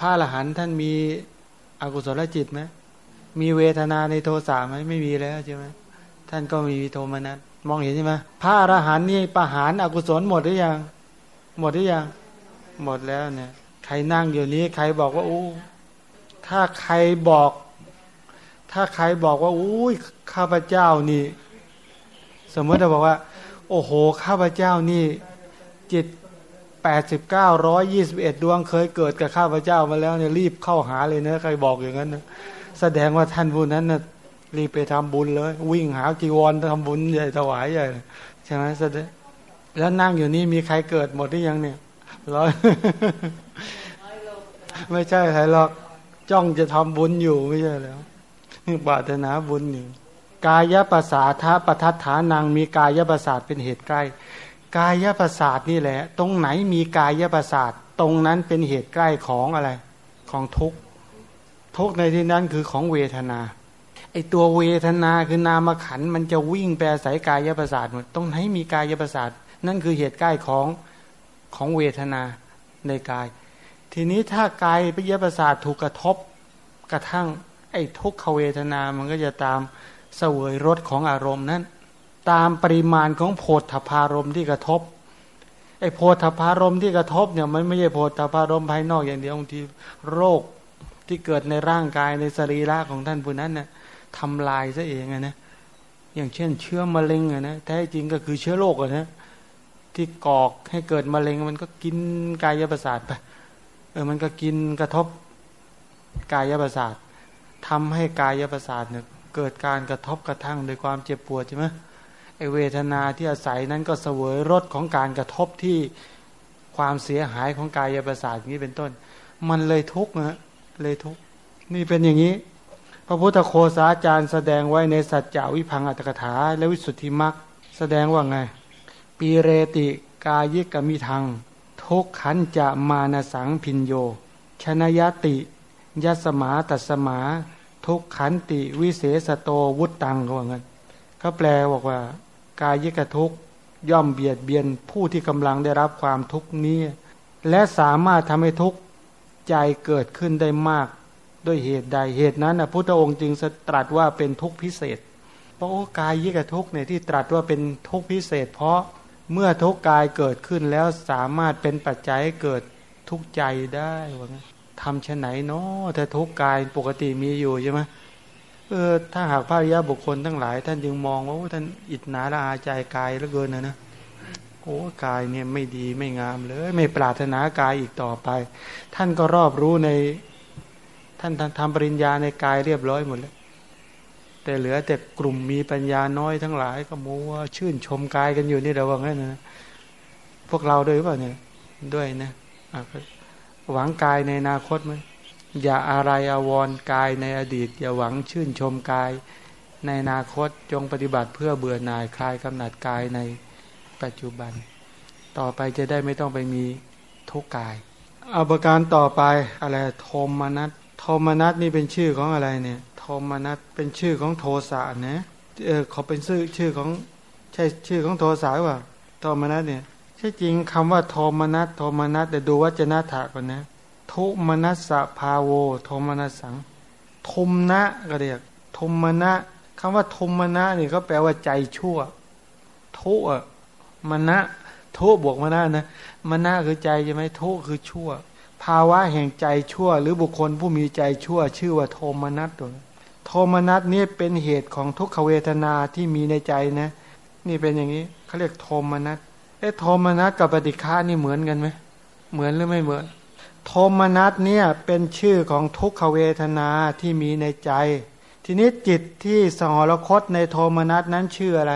พระอรหันต์ท่านมีอกุศลจิตไหมมีเวทนาในโทสะไหมไม่มีแล้วใช่ไหมท่านก็มีโทมนัสมองเห็นใช่ไหมพระอรหันต์นี่ประหารอกุศลหมดหรือยังหมดหรือยังหมดแล้วเนี่ยใครนั่งอยู่นี้ใครบอกว่าอู้ถ้าใครบอก ถ้าใครบอกว่าอุ้ย ข้าพเจ้านี่ สมมติเราบอกว่า โอ้โห ข้าพเจ้านี่จิตแปดสิบเก้าร้อยยี่สิบเอ็ดดวงเคยเกิดกับข้าพเจ้ามาแล้วเนี่ยรีบเข้าหาเลยนะใครบอกอย่างนั้นนะแสดงว่าท่านผู้นั้นนะรีบไปทำบุญเลย วิ่งหาจีวรทำบุญใหญ่ถวายใหญ่ใช่ไหมแสดงแล้วนั่งอยู่นี่มีใครเกิดหมดหรือยังเนี่ยร้อยไม่ใช่ใครหรอกจ้องจะทำบุญอยู่ไม่ใช่แล้วปรารถนาบุญอยู่ กายภาษาทะปทัฏฐานังมีกายประสาทเป็นเหตุใกล้ กายประสาทนี่แหละ ตรงไหนมีกายประสาทตรงนั้นเป็นเหตุใกล้ของอะไรของทุกทุกในที่นั้นคือของเวทนาไอตัวเวทนาคือนามขันมันจะวิ่งไปอายกายประสาทหมดตรงไหนมีกายประสาทนั่นคือเหตุใกล้ของของเวทนาในกาย ทีนี้ถ้ากายปิยประสาทถูกกระทบกระทั่งไอ้ทุกขเวทนามันก็จะตาม เสวยรสของอารมณ์นั้น ตามปริมาณของโพธพารมที่กระทบไอ้โพธพารมที่กระทบเนี่ยมันไม่ใช่โพธพารมภายนอกอย่างเดียวบางทีโรคที่เกิดในร่างกายในสรีระของท่านผู้นั้นนะ่ะทำลายซะเองนะอย่างเช่น เชื้อมะเร็งนะแท้จริงก็คือเชื้อโรคนะที่กอกให้เกิดมะเร็งมันก็กินกายประสาทไปเออมันก็กินกระทบกายประสาททำให้กายประสาทเนี่ย เกิดการกระทบกระทั่งโดยความเจ็บปวดใช่ไหมไอเวทนาที่อาศัยนั้นก็เสวยรสของการกระทบที่ความเสียหายของกายประสาทอย่างนี้เป็นต้น มันเลยทุกข์นะเลยทุกข์นี่เป็นอย่างนี้ พระพุทธโคสาจารย์แสดงไว้ในสัจจวิพังอัตถกถา และวิสุทธิมรรคแสดงว่าไงปีเรติกายิกมิทัง ทุกขันจะมานสังพินโย ชนยติ ยัสมาตัสมา ทุกขันติวิเศษโตวุตตังเขาว่างั้นเขาแปลบอกว่า กายิกทุกย่อมเบียดเบียนผู้ที่กำลังได้รับความทุกข์นี้ และสามารถทำให้ทุกข์ใจเกิดขึ้นได้มากด้วยเหตุใดเหตุนั้นนะพุทธองค์จึงตรัสว่าเป็นทุกข์พิเศษ เพราะกายยิกทุกเนี่ยที่ตรัสว่าเป็นทุกข์พิเศษ เพราะเมื่อทุกข์กายเกิดขึ้นแล้วสามารถเป็นปัจจัยให้เกิดทุกข์ใจได้ว่างั้น ทำเช่นไหนเนาะถ้าทุกกายปกติมีอยู่ใช่ไหมเออถ้าหากพระริบุคคลทั้งหลาย ท่านจึงมองว่าท่านอิจนาละอาใจกายเหลือเกินนะนะโอ้กายเนี่ยไม่ดีไม่งามเลย ไม่ปรารถนากายอีกต่อไป ท่านก็รอบรู้ใน ท่านทำปริญญาในกายเรียบร้อยหมดแล้วแต่เหลือแต่กลุ่มมีปัญญาน้อยทั้งหลาย ก็มัวชื่นชมกายกันอยู่นี่เราว่างั้นนะพวกเราด้วยเปล่าเนี่ยด้วยนะอะ หวังกายในอนาคตไหมอย่าอะไรอาวรกายในอดีต อย่าหวังชื่นชมกายในอนาคตจงปฏิบัติเพื่อเบื่อหน่ายคลายกำหนัดกายในปัจจุบัน ต่อไปจะได้ไม่ต้องไปมีทุกกายอาประการต่อไปอะไรโทมนัสโทมนัสนี่เป็นชื่อของอะไรเนี่ยโทมนัสเป็นชื่อของโทสะนะเออเขาเป็นชื่อชื่อของใช่ชื่อของโทสะว่าโทมนัสเนี่ย ใช่จริงคำว่าโทมนัสโทมนัสแต่ดูวัจนะถาก่อนนะ ทุมนัสสะพาโว โทมนัสสังทุมนะก็เรียกทุมนะคำว่าทุมนะนี่ก็แปลว่าใจชั่ว ทุมนะทุบวกมานะนะมานะคือใจใช่ไหมทุคือชั่ว ภาวะแห่งใจชั่ว หรือบุคคลผู้มีใจชั่ว ชื่อว่าโทมนัสตัวโทมนัสนี่เป็นเหตุของทุกขเวทนาที่มีในใจนะ นี่เป็นอย่างนี้เขาเรียกโทมนัส เอ๊ะโทมนัสกับปฏิฆานี่เหมือนกันไหมเหมือนหรือไม่เหมือน โทมนัสเนี่ยเป็นชื่อของทุกขเวทนาที่มีในใจ ทีนี้จิตที่สหรคตในโทมนัสนั้นชื่ออะไร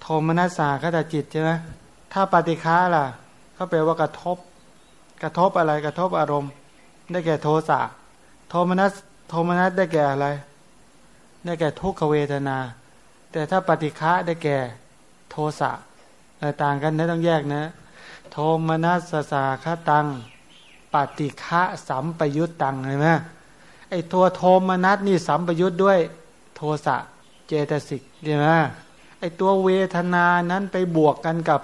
โทมนัสสาคตจิตใช่ไหมถ้าปฏิฆาล่ะก็แปลว่ากระทบ กระทบอะไรกระทบอารมณ์ ได้แก่โทสะโทมนัสโทมนัสได้แก่อะไร ได้แก่ทุกขเวทนา แต่ถ้าปฏิฆะได้แก่โทสะ ต่างกันนะต้องแยกนะ โทมนัสสาคตังปฏิฆะสัมปยุตตังเห็นไหมไอ้ตัวโทมนัสนี่สัมปยุตด้วยโทสะเจตสิกใช่ไหมไอ้ตัวเวทนานั้นไปบวกกันกับ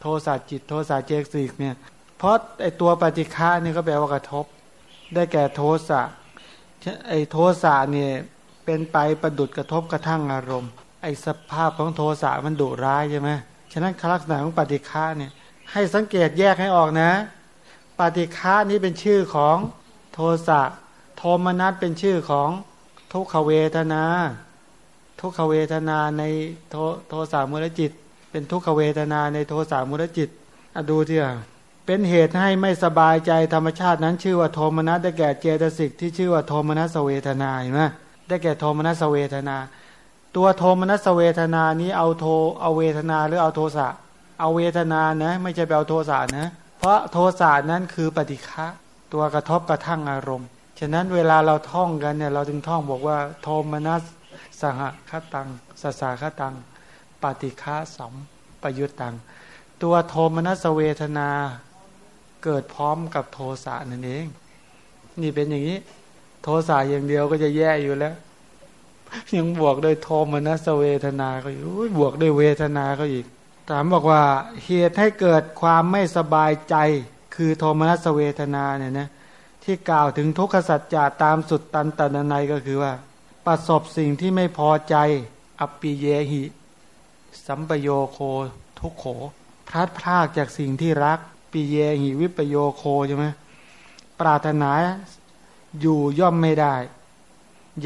โทสะจิต โทสะเจตสิกเนี่ยเพราะไอ้ตัวปฏิฆะนี่ก็แปลว่ากระทบ ได้แก่โทสะไอ้โทสะเนี่ยเป็นไปประดุดกระทบกระทั่งอารมณ์ ไอ้สภาพของโทสะมันดุร้ายใช่ไหม ฉะนั้นลักษณะของปฏิฆะเนี่ยให้สังเกตแยกให้ออกนะ ปฏิฆะนี้เป็นชื่อของโทสะโทมนัสเป็นชื่อของทุกขเวทนา ทุกขเวทนาในโทโทสะมุรจิต เป็นทุกขเวทนาในโทสะมุรจิตอดูที่อะเป็นเหตุให้ไม่สบายใจธรรมชาตินั้น ชื่อว่าโทมนัสได้แก่เจตสิกที่ชื่อว่าโทมนัสเวทนาเห็นไหมได้แก่โทมนัสเวทนา ตัวโทมนัสเวทนานี้เอาโทเอาเวทนาหรือเอาโทสะเอาเวทนานะไม่ใช่ไปเอาโทสะนะ เพราะโทสะนั้นคือปฏิฆะตัวกระทบกระทั่งอารมณ์ ฉะนั้นเวลาเราท่องกันเนี่ยเราจึงท่องบอกว่า โทมนัสสหคตังสสาคตัง ปฏิฆะสัมปยุตตัง ตัวโทมนัสเวทนาเกิดพร้อมกับโทสะนั่นเอง นี่เป็นอย่างนี้ โทสะอย่างเดียวก็จะแย่อยู่แล้ว ยังบวกด้วยโทมนัสเวทนาก็อยู่บวกด้วยเวทนาก็อีก ถามบอกว่าเหตุให้เกิดความไม่สบายใจ คือโทมนัสเวทนาเนี่ยนะที่กล่าวถึงทุกขสัจจะตามสุดตันตนนัยก็คือว่า ประสบสิ่งที่ไม่พอใจอปปิเยหิ สัมปโยโคทุกโขพลัดพรากจากสิ่งที่รักปิเยหิวิปโยโคใช่ไหมปรารถนาอยู่ย่อมไม่ได้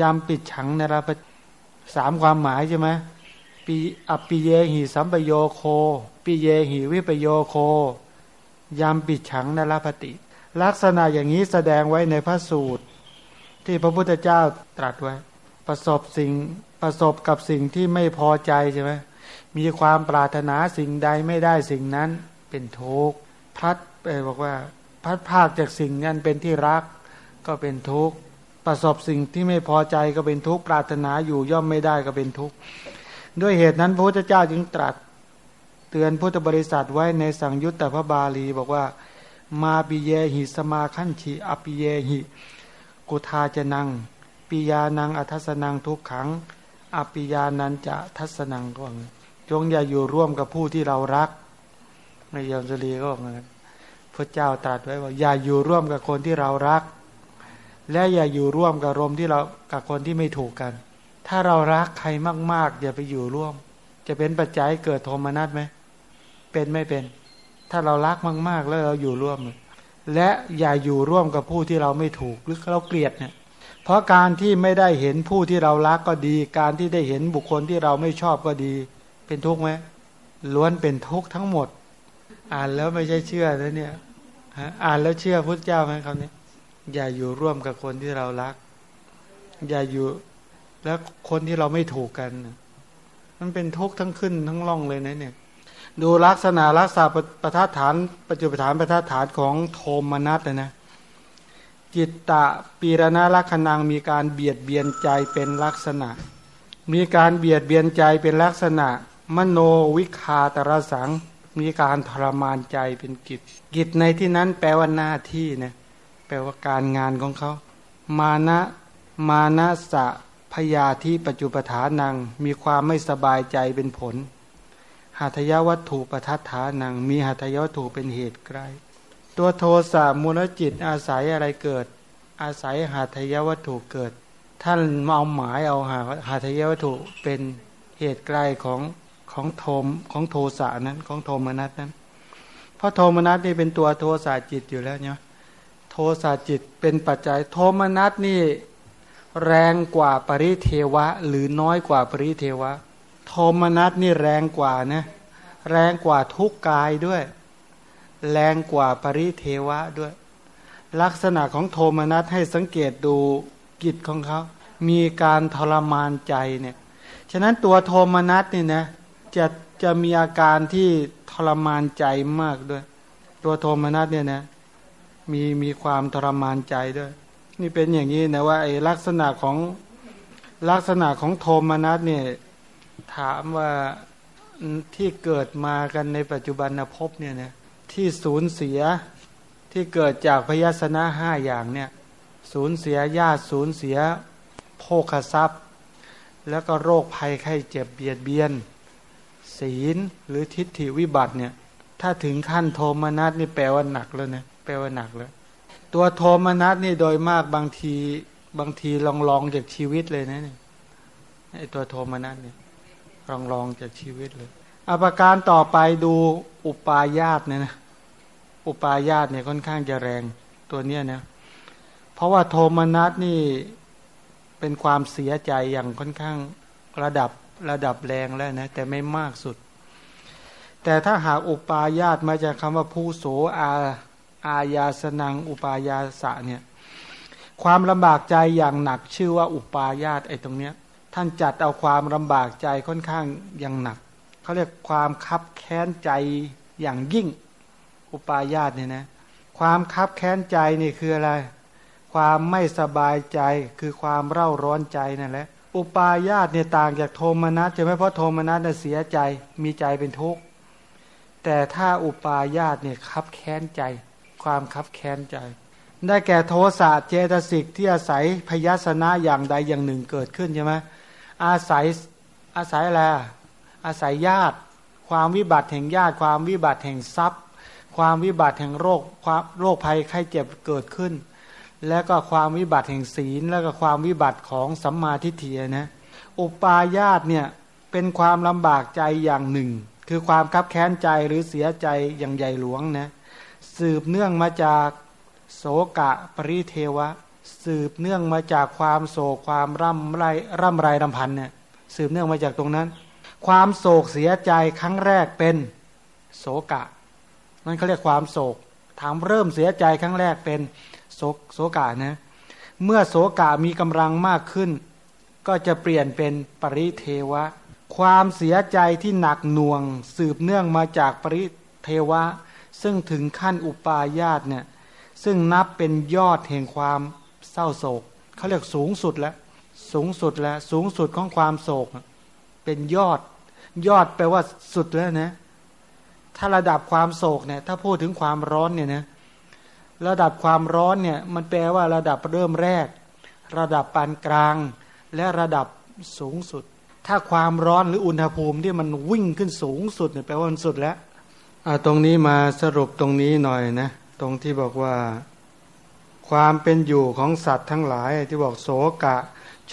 ยามปิดฉังนรพสามความหมายใช่ไหมปีอปิเยหิสัมปโยโคปิเยหิวิปโยโค ยามปิดฉังนรพติ ลักษณะอย่างนี้แสดงไว้ในพระสูตร ที่พระพุทธเจ้าตรัสไว้ ประสบสิ่งประสบกับสิ่งที่ไม่พอใจใช่ไหมมีความปรารถนาสิ่งใดไม่ได้สิ่งนั้นเป็นทุกข์พัดไปบอกว่าพัดภาคจากสิ่งนั้นเป็นที่รักก็เป็นทุกข์ ประสบสิ่งที่ไม่พอใจก็เป็นทุกข์ปรารถนาอยู่ย่อมไม่ได้ก็เป็นทุกข์ด้วยเหตุนั้นพระพุทธเจ้าจึงตรัสเตือนพุทธบริษัทไว้ในสังยุตตพระบาลี บอกว่า มาปิเยหิสมาขันชีอปิเยหิกุทาจะนังปิยานังอัทสนังทุกขังอปิยานันจะทัศนังก็จงอย่าอยู่ร่วมกับผู้ที่เรารักในยมสลีก็บอกนะพระเจ้าตรัสไว้ว่าอย่าอยู่ร่วมกับคนที่เรารัก และอย่าอยู่ร่วมกับรมที่เรากับคนที่ไม่ถูกกัน ถ้าเรารักใครมาก ๆ อย่าไปอยู่ร่วม จะเป็นปัจจัยเกิดโทมนัสไหมเป็นไม่เป็น ถ้าเรารักมาก ๆ แล้วเราอยู่ร่วม และอย่าอยู่ร่วมกับผู้ที่เราไม่ถูกหรือเราเกลียดเนี่ยเพราะการที่ไม่ได้เห็นผู้ที่เรารักก็ดี การที่ได้เห็นบุคคลที่เราไม่ชอบก็ดี เป็นทุกข์ไหมล้วนเป็นทุกข์ทั้งหมด อ่านแล้วไม่ใช่เชื่อนะเนี่ยอ่านแล้วเชื่อพุทธเจ้าไหมคำนี้ อย่าอยู่ร่วมกับคนที่เรารัก อย่าอยู่แล้วคนที่เราไม่ถูกกัน มันเป็นทุกข์ทั้งขึ้นทั้งล่องเลยนะเนี่ย ดูลักษณะรักษาประทัดฐาน ปัจจุบันประทัดฐานของโทมนัสนะ จิตตะปีรณะลักษณังมีการเบียดเบียนใจเป็นลักษณะ มีการเบียดเบียนใจเป็นลักษณะ มโนวิคาตรสัง มีการทรมานใจเป็นกิจ กิจในที่นั้นแปลว่าหน้าที่นะ แปลว่าการงานของเขา มานะมานะสะพยาที่ปัจจุปฐานัง มีความไม่สบายใจเป็นผลหัตยวัตถุปทัฏฐานัง มีหัตยวัตถุเป็นเหตุใกล้ตัวโทสะมูลจิตอาศัยอะไรเกิด อาศัยหัตยวัตถุเกิด ท่านเอาหมายเอาหาหัตยวัตถุเป็นเหตุใกลของของโทมของโทสะนั้นของโทมนัสนั้น เพราะโทมนัสนี่เป็นตัวโทสะจิตอยู่แล้วเนี่ยโทสะจิตเป็นปัจจัยโทมนัสนี่แรงกว่าปริเทวะ หรือน้อยกว่าปริเทวะ โทมนัสนี่แรงกว่านะแรงกว่าทุกกายด้วย แรงกว่าปริเทวะด้วย ลักษณะของโทมนัสให้สังเกตดูกิจของเขามีการทรมานใจเนี่ยฉะนั้นตัวโทมนัสนี่นะจะจะมีอาการที่ทรมานใจมากด้วย ตัวโทมนัสเนี่ยนะ มีมีความทรมานใจด้วย นี่เป็นอย่างนี้นะว่าไอ้ลักษณะของลักษณะของโทมนัสเนี่ยถามว่าที่เกิดมากันในปัจจุบันภพเนี่ยนะที่สูญเสียที่เกิดจากพยาสนะห้าอย่างเนี่ยสูญเสียญาติสูญเสียโภคทรัพย์ แล้วก็โรคภัยไข้เจ็บเบียดเบียน ศีลหรือทิฏฐิวิบัติเนี่ยถ้าถึงขั้นโทมนัสนี่แปลว่าหนักแล้วนะ แปลว่าหนักแล้ว ตัวโทมนัสนี่โดยมากบางทีบางทีลองลองจากชีวิตเลยนะเนี่ยไอตัวโทมนัสเนี่ยลองลองจากชีวิตเลยอภิการต่อไปดูอุปายาตเนี่ยนะอุปายาตเนี่ยค่อนข้างจะแรงตัวเนี้ยนะเพราะว่าโทมนัสนี่เป็นความเสียใจอย่างค่อนข้างระดับระดับแรงแล้วนะแต่ไม่มากสุด แต่ถ้าหากอุปายาตมาจากคำว่าผู้โสอา อายาสนังอุปายาสะเนี่ยความลำบากใจอย่างหนักชื่อว่าอุปายาตไอ้ตรงเนี้ยท่านจัดเอาความลำบากใจค่อนข้างอย่างหนักเขาเรียกความคับแค้นใจอย่างยิ่งอุปายาตเนี่ยนะความคับแค้นใจนี่คืออะไร ความไม่สบายใจคือความเร่าร้อนใจนั่นแหละอุปายาตเนี่ยต่างจากโทมนัสใช่ไหมเพราะโทมนัสเนี่ยเสียใจมีใจเป็นทุกข์แต่ถ้าอุปายาตเนี่ยคับแค้นใจ ความคับแค้นใจ ได้แก่โทสะเจตสิกที่อาศัยพยาสนะอย่างใดอย่างหนึ่งเกิดขึ้นใช่ไหมอาศัยอาศัยอะไรอาศัยญาติ ความวิบัติแห่งญาติ ความวิบัติแห่งทรัพย์ ความวิบัติแห่งโรคความโรคภัยไข้เจ็บเกิดขึ้น แล้วก็ความวิบัติแห่งศีล แล้วก็ความวิบัติของสัมมาทิฏฐินะอุปาญาตเนี่ยเป็นความลำบากใจอย่างหนึ่ง คือความคับแค้นใจหรือเสียใจอย่างใหญ่หลวงนะ สืบเนื่องมาจากโสกะปริเทวะ สืบเนื่องมาจากความโศกความร่ำไรร่ำไรรำพันเนี่ยสืบเนื่องมาจากตรงนั้น ความโศกเสียใจครั้งแรกเป็นโศกะ นั่นเขาเรียกความโศกถามเริ่มเสียใจครั้งแรกเป็นโศกโศกะนะเมื่อโศกะมีกำลังมากขึ้น ก็จะเปลี่ยนเป็นปริเทวะ ความเสียใจที่หนักหน่วง สืบเนื่องมาจากปริเทวะ ซึ่งถึงขั้นอุปาญาตเนี่ยซึ่งนับเป็นยอดแห่งความเศร้าโศกเขาเรียกสูงสุดแล้วสูงสุดแล้วสูงสุดของความโศก เป็นยอด ยอดแปลว่าสุดแล้วนะถ้าระดับความโศกเนี่ยถ้าพูดถึงความร้อนเนี่ยนะระดับความร้อนเนี่ยมันแปลว่าระดับเริ่มแรก ระดับปานกลาง และระดับสูงสุด ถ้าความร้อนหรืออุณหภูมิที่มันวิ่งขึ้นสูงสุดเนี่ยแปลว่ามันสุดแล้ว ตรงนี้มาสรุปตรงนี้หน่อยนะ ตรงที่บอกว่า ความเป็นอยู่ของสัตว์ทั้งหลาย ที่บอกโสกะ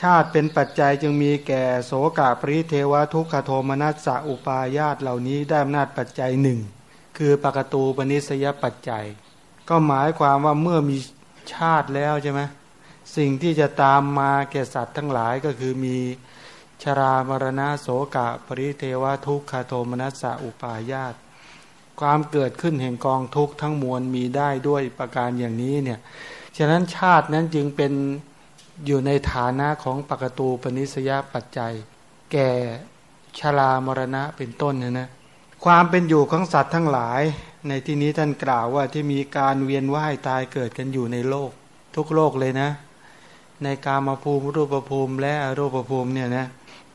ชาติเป็นปัจจัยจึงมีแก่โสกะปริเทวทุกขโทมนัสสะอุปาญาตเหล่านี้ได้อำนาจปัจจัยหนึ่งคือปกตูปนิสยปัจจัย ก็หมายความว่าเมื่อมีชาติแล้วใช่ไหมสิ่งที่จะตามมาแก่สัตว์ทั้งหลายก็คือมีชรามรณะโสกะ ปริเทวทุกขโทมนัสสะอุปาญาต ความเกิดขึ้นแห่งกองทุกข์ทั้งมวลมีได้ด้วยประการอย่างนี้เนี่ย ฉะนั้นชาตินั้นจึงเป็นอยู่ในฐานะของปกตูปนิสยปัจจัย แก่ชรามรณะเป็นต้นนะนะความเป็นอยู่ของสัตว์ทั้งหลาย ในที่นี้ท่านกล่าวว่าที่มีการเวียนว่ายตายเกิดกันอยู่ในโลก ทุกโลกเลยนะ ในกามาภูมิรูปภูมิ และอรูปภูมิเนี่ยนะ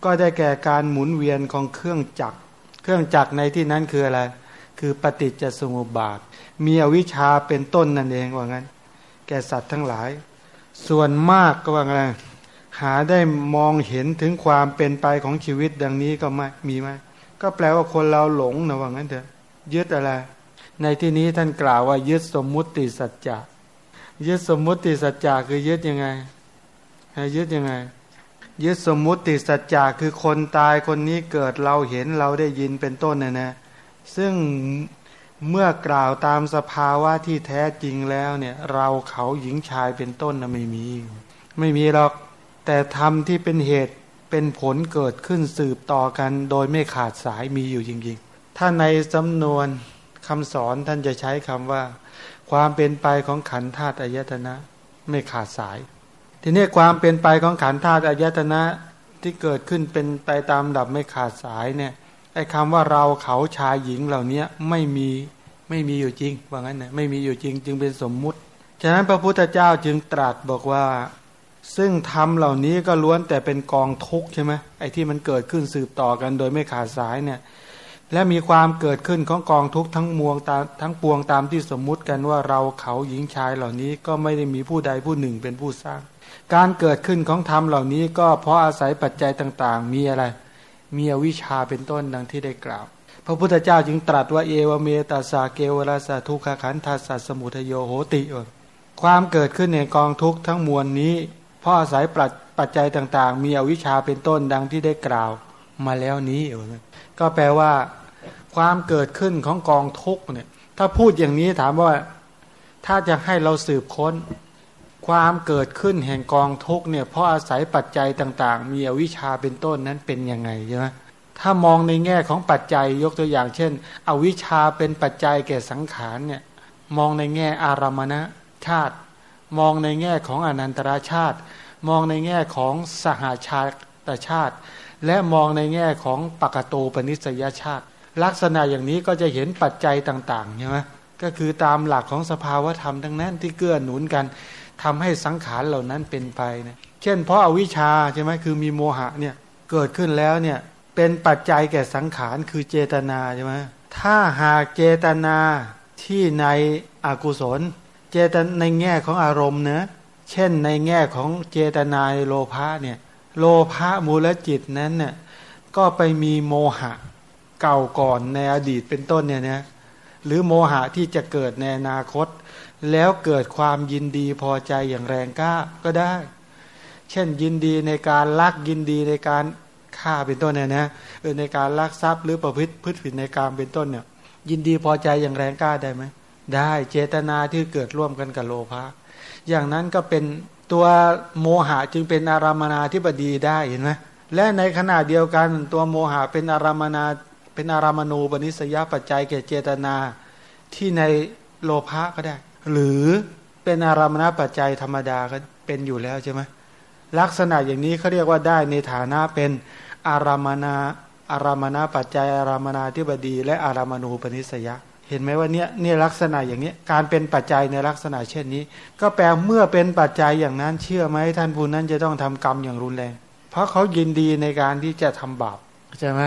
ก็ได้แก่การหมุนเวียนของเครื่องจักร เครื่องจักรในที่นั้นคืออะไร คือปฏิจจสมุปบาท มีอวิชชาเป็นต้นนั่นเองว่างั้น แก่สัตว์ทั้งหลาย ส่วนมากก็ว่าไงหาได้มองเห็นถึงความเป็นไปของชีวิตดังนี้ก็ไม่มีไหมก็แปลว่าคนเราหลงนะว่างั้นเถอะยึดอะไร ในที่นี้ท่านกล่าวว่ายึดสมมุติสัจจะยึดสมมุติสัจจะคือยึดยังไงยึดยังไงยึดสมมุติสัจจะคือคนตายคนนี้เกิดเราเห็นเราได้ยินเป็นต้นนะนะ ซึ่งเมื่อกล่าวตามสภาวะที่แท้จริงแล้วเนี่ย เราเขาหญิงชายเป็นต้นนะไม่มี ไม่มีหรอกแต่ธรรมที่เป็นเหตุเป็นผลเกิดขึ้นสืบต่อกัน โดยไม่ขาดสายมีอยู่จริง ๆ ถ้าในสำนวนคำสอนท่านจะใช้คำว่า ความเป็นไปของขันธาตุอายตนะ ไม่ขาดสาย ทีนี้ความเป็นไปของขันธ์ธาตุอายตนะที่เกิดขึ้นเป็นไปตามดับไม่ขาดสายเนี่ย ไอ้คำว่าเราเขาชายหญิงเหล่านี้ไม่มีไม่มีอยู่จริงว่างั้นนะไม่มีอยู่จริงจึงเป็นสมมุติ ฉะนั้นพระพุทธเจ้าจึงตรัสบอกว่า ซึ่งธรรมเหล่านี้ก็ล้วนแต่เป็นกองทุกข์ใช่ไหมไอ้ที่มันเกิดขึ้นสืบต่อกันโดยไม่ขาดสายเนี่ยและมีความเกิดขึ้นของกองทุกข์ทั้งมวงตามทั้งปวงตามที่สมมุติกันว่าเราเขาหญิงชายเหล่านี้ก็ไม่ได้มีผู้ใดผู้หนึ่งเป็นผู้สร้าง การเกิดขึ้นของธรรมเหล่านี้ก็เพราะอาศัยปัจจัยต่าง ๆ มีอะไร มีอวิชชาเป็นต้นดังที่ได้กล่าว พระพุทธเจ้าจึงตรัสว่าเอวเมตาสาเกวราสาทุกขขันธาสัสสมุทโยโหติความเกิดขึ้นในกองทุกข์ทั้งมวลนี้เพราะอาศัยปัจจัยต่างๆ มีอวิชชาเป็นต้นดังที่ได้กล่าวมาแล้วนี้ก็แปลว่า ความเกิดขึ้นของกองทุกข์เนี่ยถ้าพูดอย่างนี้ถามว่าถ้าจะให้เราสืบค้น ความเกิดขึ้นแห่งกองทุกเนี่ยเพราะอาศัยปัจจัยต่างๆ มีอวิชชาเป็นต้นนั้นเป็นยังไงใช่ไหมถ้ามองในแง่ของปัจจัยยกตัวอย่างเช่น อวิชชาเป็นปัจจัยแก่สังขารเนี่ยมองในแง่อารามณชาติ มองในแง่ของอนันตราชาติ มองในแง่ของสหาชาติชาติ และมองในแง่ของปกตูปนิสยชาติ ลักษณะอย่างนี้ก็จะเห็นปัจจัยต่างๆใช่ไหมก็คือตามหลักของสภาวธรรมทั้งนั้นที่เกื้อหนุนกัน ทำให้สังขารเหล่านั้นเป็นไปนะเช่น เพราะอาวิชชาใช่ไหมคือมีโมหะเนี่ยเกิดขึ้นแล้วเนี่ยเป็นปัจจัยแก่สังขารคือเจตนาใช่ไหมถ้าหากเจตนาที่ในอกุศล เจตในแง่ของอารมณ์เนะเช่นในแง่ของเจตนาโลภะเนี่ยโลภะมูลจิตนั้นเนี่ยก็ไปมีโมหะเก่าก่อนในอดีตเป็นต้นเนี่ยนะหรือโมหะที่จะเกิดในอนาคต แล้วเกิดความยินดีพอใจอย่างแรงกล้าก็ได้ เช่นยินดีในการลักยินดีในการฆ่าเป็นต้นเนี่ยนะเออในการลักทรัพย์หรือประพฤติพฤติผิดในการเป็นต้นเนี่ย ยินดีพอใจอย่างแรงกล้าได้ไหมได้เจตนาที่เกิดร่วมกันกับโลภะอย่างนั้นก็เป็นตัวโมหะจึงเป็นอารามนาที่บดีได้เห็นไหมและในขณะเดียวกันตัวโมหะเป็นอารามนาเป็นอารามณูปนิสยปัจจัยแก่เจตนาที่ในโลภะก็ได้ หรือเป็นอารามณปัจจัยธรรมดาก็เป็นอยู่แล้วใช่ไหมลักษณะอย่างนี้เขาเรียกว่าได้ในฐานะเป็นอารามนาอารามนาปัจจัยอารามนาธิบดี และอารามณูปนิสยะเห็นไหมว่าเนี่ยเนี่ยลักษณะอย่างนี้การเป็นปัจจัยในลักษณะเช่นนี้ ก็แปลเมื่อเป็นปัจจัยอย่างนั้นเชื่อไหมท่านผู้นั้นจะต้องทำกรรมอย่างรุนแรง เพราะเขายินดีในการที่จะทำบาปใช่ไหม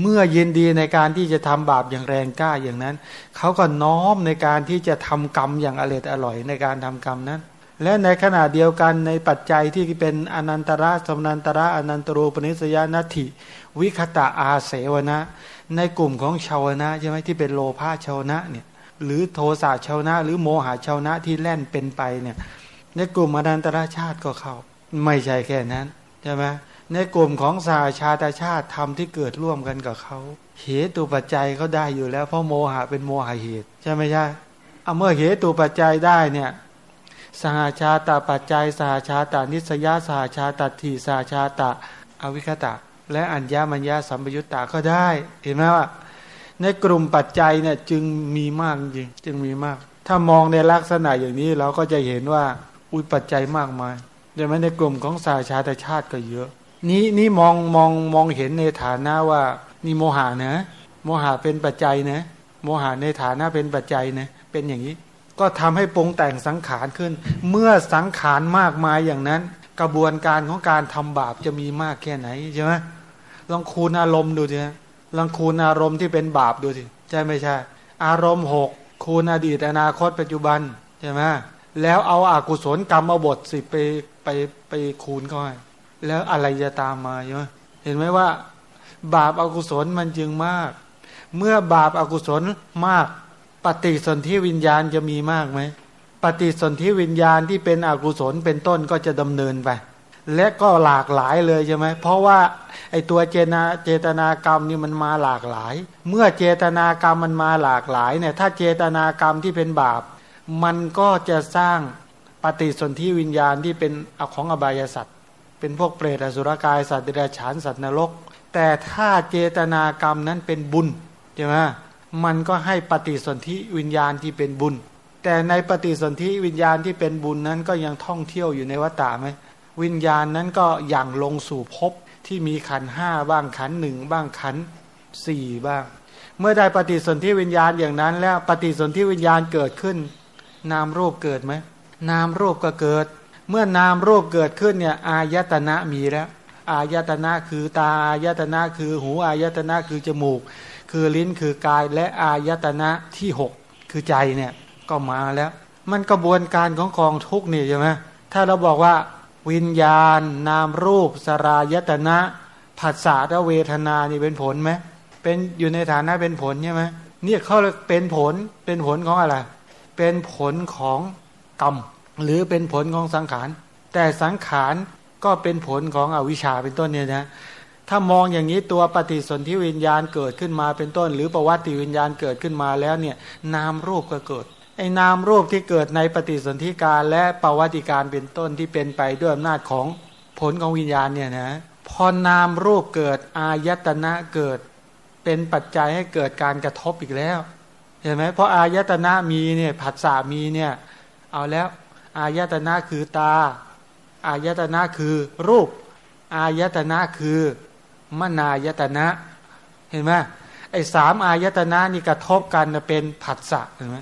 เมื่อยินดีในการที่จะทำบาปอย่างแรงกล้าอย่างนั้น เขาก็น้อมในการที่จะทำกรรมอย่างอร่อยอร่อยในการทำกรรมนั้น และในขณะเดียวกันในปัจจัยที่เป็นอนันตระสมนันตระอนันตรูปนิสยานตถิวิคตะอาเสวนะ ในกลุ่มของชาวนะใช่ไหมที่เป็นโลภะชาวนะเนี่ยหรือโทสะชาวนะ หรือโมหะชาวนะที่แล่นเป็นไปเนี่ยในกลุ่มอนันตระชาติก็เข้า ไม่ใช่แค่นั้นใช่ไหม ในกลุ่มของสาชาตชาติธรรมที่เกิดร่วมกันกับเขาเหตุปัจจัยเขาได้อยู่แล้ว เพราะโมหะเป็นโมหะเหตุ ใช่ไหมใช่เอาเมื่อเหตุปัจจัยได้เนี่ยสหาชาตาปัจจัยสหาชาตานิสยาสหาชาตาทีสหาชาตาอวิคตะ และอัญญามัญญาสัมปยุตตาก็ได้ เห็นไหมว่า ในกลุ่มปัจจัยเนี่ยจึงมีมากจริงจึงมีมาก ถ้ามองในลักษณะอย่างนี้เราก็จะเห็นว่า อุปปัจจัยมากมายใช่ไหมในกลุ่มของสาชาตชาติก็เยอะ นี้นี่มองมองมองเห็นในฐานะว่านี่โมหะนะ โมหะเป็นปัจจัยนะ โมหะในฐานะเป็นปัจจัยนะ เป็นอย่างนี้ ก็ทำให้ปรุงแต่งสังขารขึ้น เมื่อสังขารมากมายอย่างนั้น กระบวนการของการทำบาปจะมีมากแค่ไหนใช่ไหมลองคูณอารมณ์ดูสิลองคูณอารมณ์ที่เป็นบาปดูสิใช่ไม่ใช่ อารมณ์หกคูณอดีตอนาคตปัจจุบันใช่ไหมแล้วเอาอากุศลกรรมบทสิไปไปไปคูณก็ให้ แล้วอะไรจะตามมาใช่ไหมเห็นไหมว่า บาปอากุศลมันจึงมาก เมื่อบาปอากุศลมาก ปฏิสนธิวิญญาณจะมีมากไหมปฏิสนธิวิญญาณที่เป็นอกุศลเป็นต้นก็จะดำเนินไป และก็หลากหลายเลยใช่ไหมเพราะว่าไอตัวเจนาเจตนากรรมนี่มันมาหลากหลาย เมื่อเจตนากรรมมันมาหลากหลายเนี่ยถ้าเจตนากรรมที่เป็นบาป มันก็จะสร้างปฏิสนธิวิญญาณที่เป็นอของอบายสัตว์ เป็นพวกเปรตอสุรกายสัตว์เดรัจฉานสัตว์นรก แต่ถ้าเจตนากรรมนั้นเป็นบุญใช่ไหมมันก็ให้ปฏิสนธิวิญญาณที่เป็นบุญ แต่ในปฏิสนธิวิญญาณที่เป็นบุญนั้นก็ยังท่องเที่ยวอยู่ในวัฏฏะไหมวิญญาณนั้นก็อย่างลงสู่ภพที่มีขันห้าบ้างขันหนึ่งบ้างขันสี่บ้าง เมื่อได้ปฏิสนธิวิญญาณอย่างนั้นแล้วปฏิสนธิวิญญาณเกิดขึ้น นามรูปเกิดไหมนามรูปก็เกิด เมื่อนามรูปเกิดขึ้นเนี่ยอายตนะมีแล้ว อายตนะคือตาอายตนะคือหูอายตนะคือจมูก คือลิ้นคือกายและอายตนะที่หกคือใจเนี่ยก็มาแล้ว มันกระบวนการของกองทุกนี่ใช่ไหมถ้าเราบอกว่า วิญญาณ นามรูป สรายตนะผัสสะและเวทนานี่เป็นผลไหมเป็นอยู่ในฐานะเป็นผลใช่ไหมเนี่ยเขาเป็นผลเป็นผลของอะไร เป็นผลของกรรม หรือเป็นผลของสังขาร แต่สังขารก็เป็นผลของอวิชชาเป็นต้นเนี่ยนะถ้ามองอย่างนี้ตัวปฏิสนธิวิญญาณเกิดขึ้นมาเป็นต้น หรือประวัติวิญญาณเกิดขึ้นมาแล้วเนี่ยนามรูปก็เกิดไอ้นามรูปที่เกิดในปฏิสนธิการและประวัติการเป็นต้นที่เป็นไปด้วยอำนาจของผลของวิญญาณเนี่ยนะพอนามรูปเกิดอายตนะเกิดเป็นปัจจัยให้เกิดการกระทบอีกแล้วเห็นไหมเพราะอายตนะมีเนี่ยผัสสะมีเนี่ยเอาแล้ว อายตนะคือตา อายตนะคือรูป อายตนะคือมนายตนะ เห็นไหมไอ้สามอายตนะนี่กระทบกันเป็นผัสสะเห็นไหม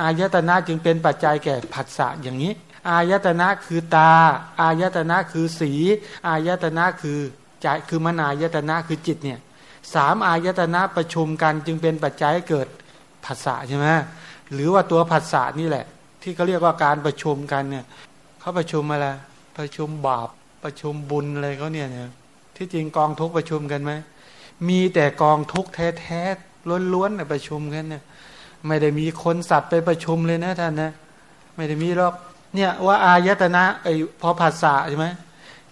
อายตนะจึงเป็นปัจจัยแก่ผัสสะอย่างนี้ อายตนะคือตา อายตนะคือสี อายตนะคือใจคือมนายตนะคือจิตเนี่ยสามอายตนะประชุมกันจึงเป็นปัจจัยเกิดผัสสะใช่ไหมหรือว่าตัวผัสสะนี่แหละ ที่เขาเรียกว่าการประชุมกันเนี่ยเขาประชุมอะไรประชุมบาปประชุมบุญอะไรเขาเนี่ยเนี่ยที่จริงกองทุกประชุมกันไหมมีแต่กองทุกแท้ๆล้วนๆในประชุมกันเนี่ยไม่ได้มีคนสัตว์ไปประชุมเลยนะท่านนะไม่ได้มีหรอกเนี่ยว่าอายตนะไอพอผัสสะใช่ไหม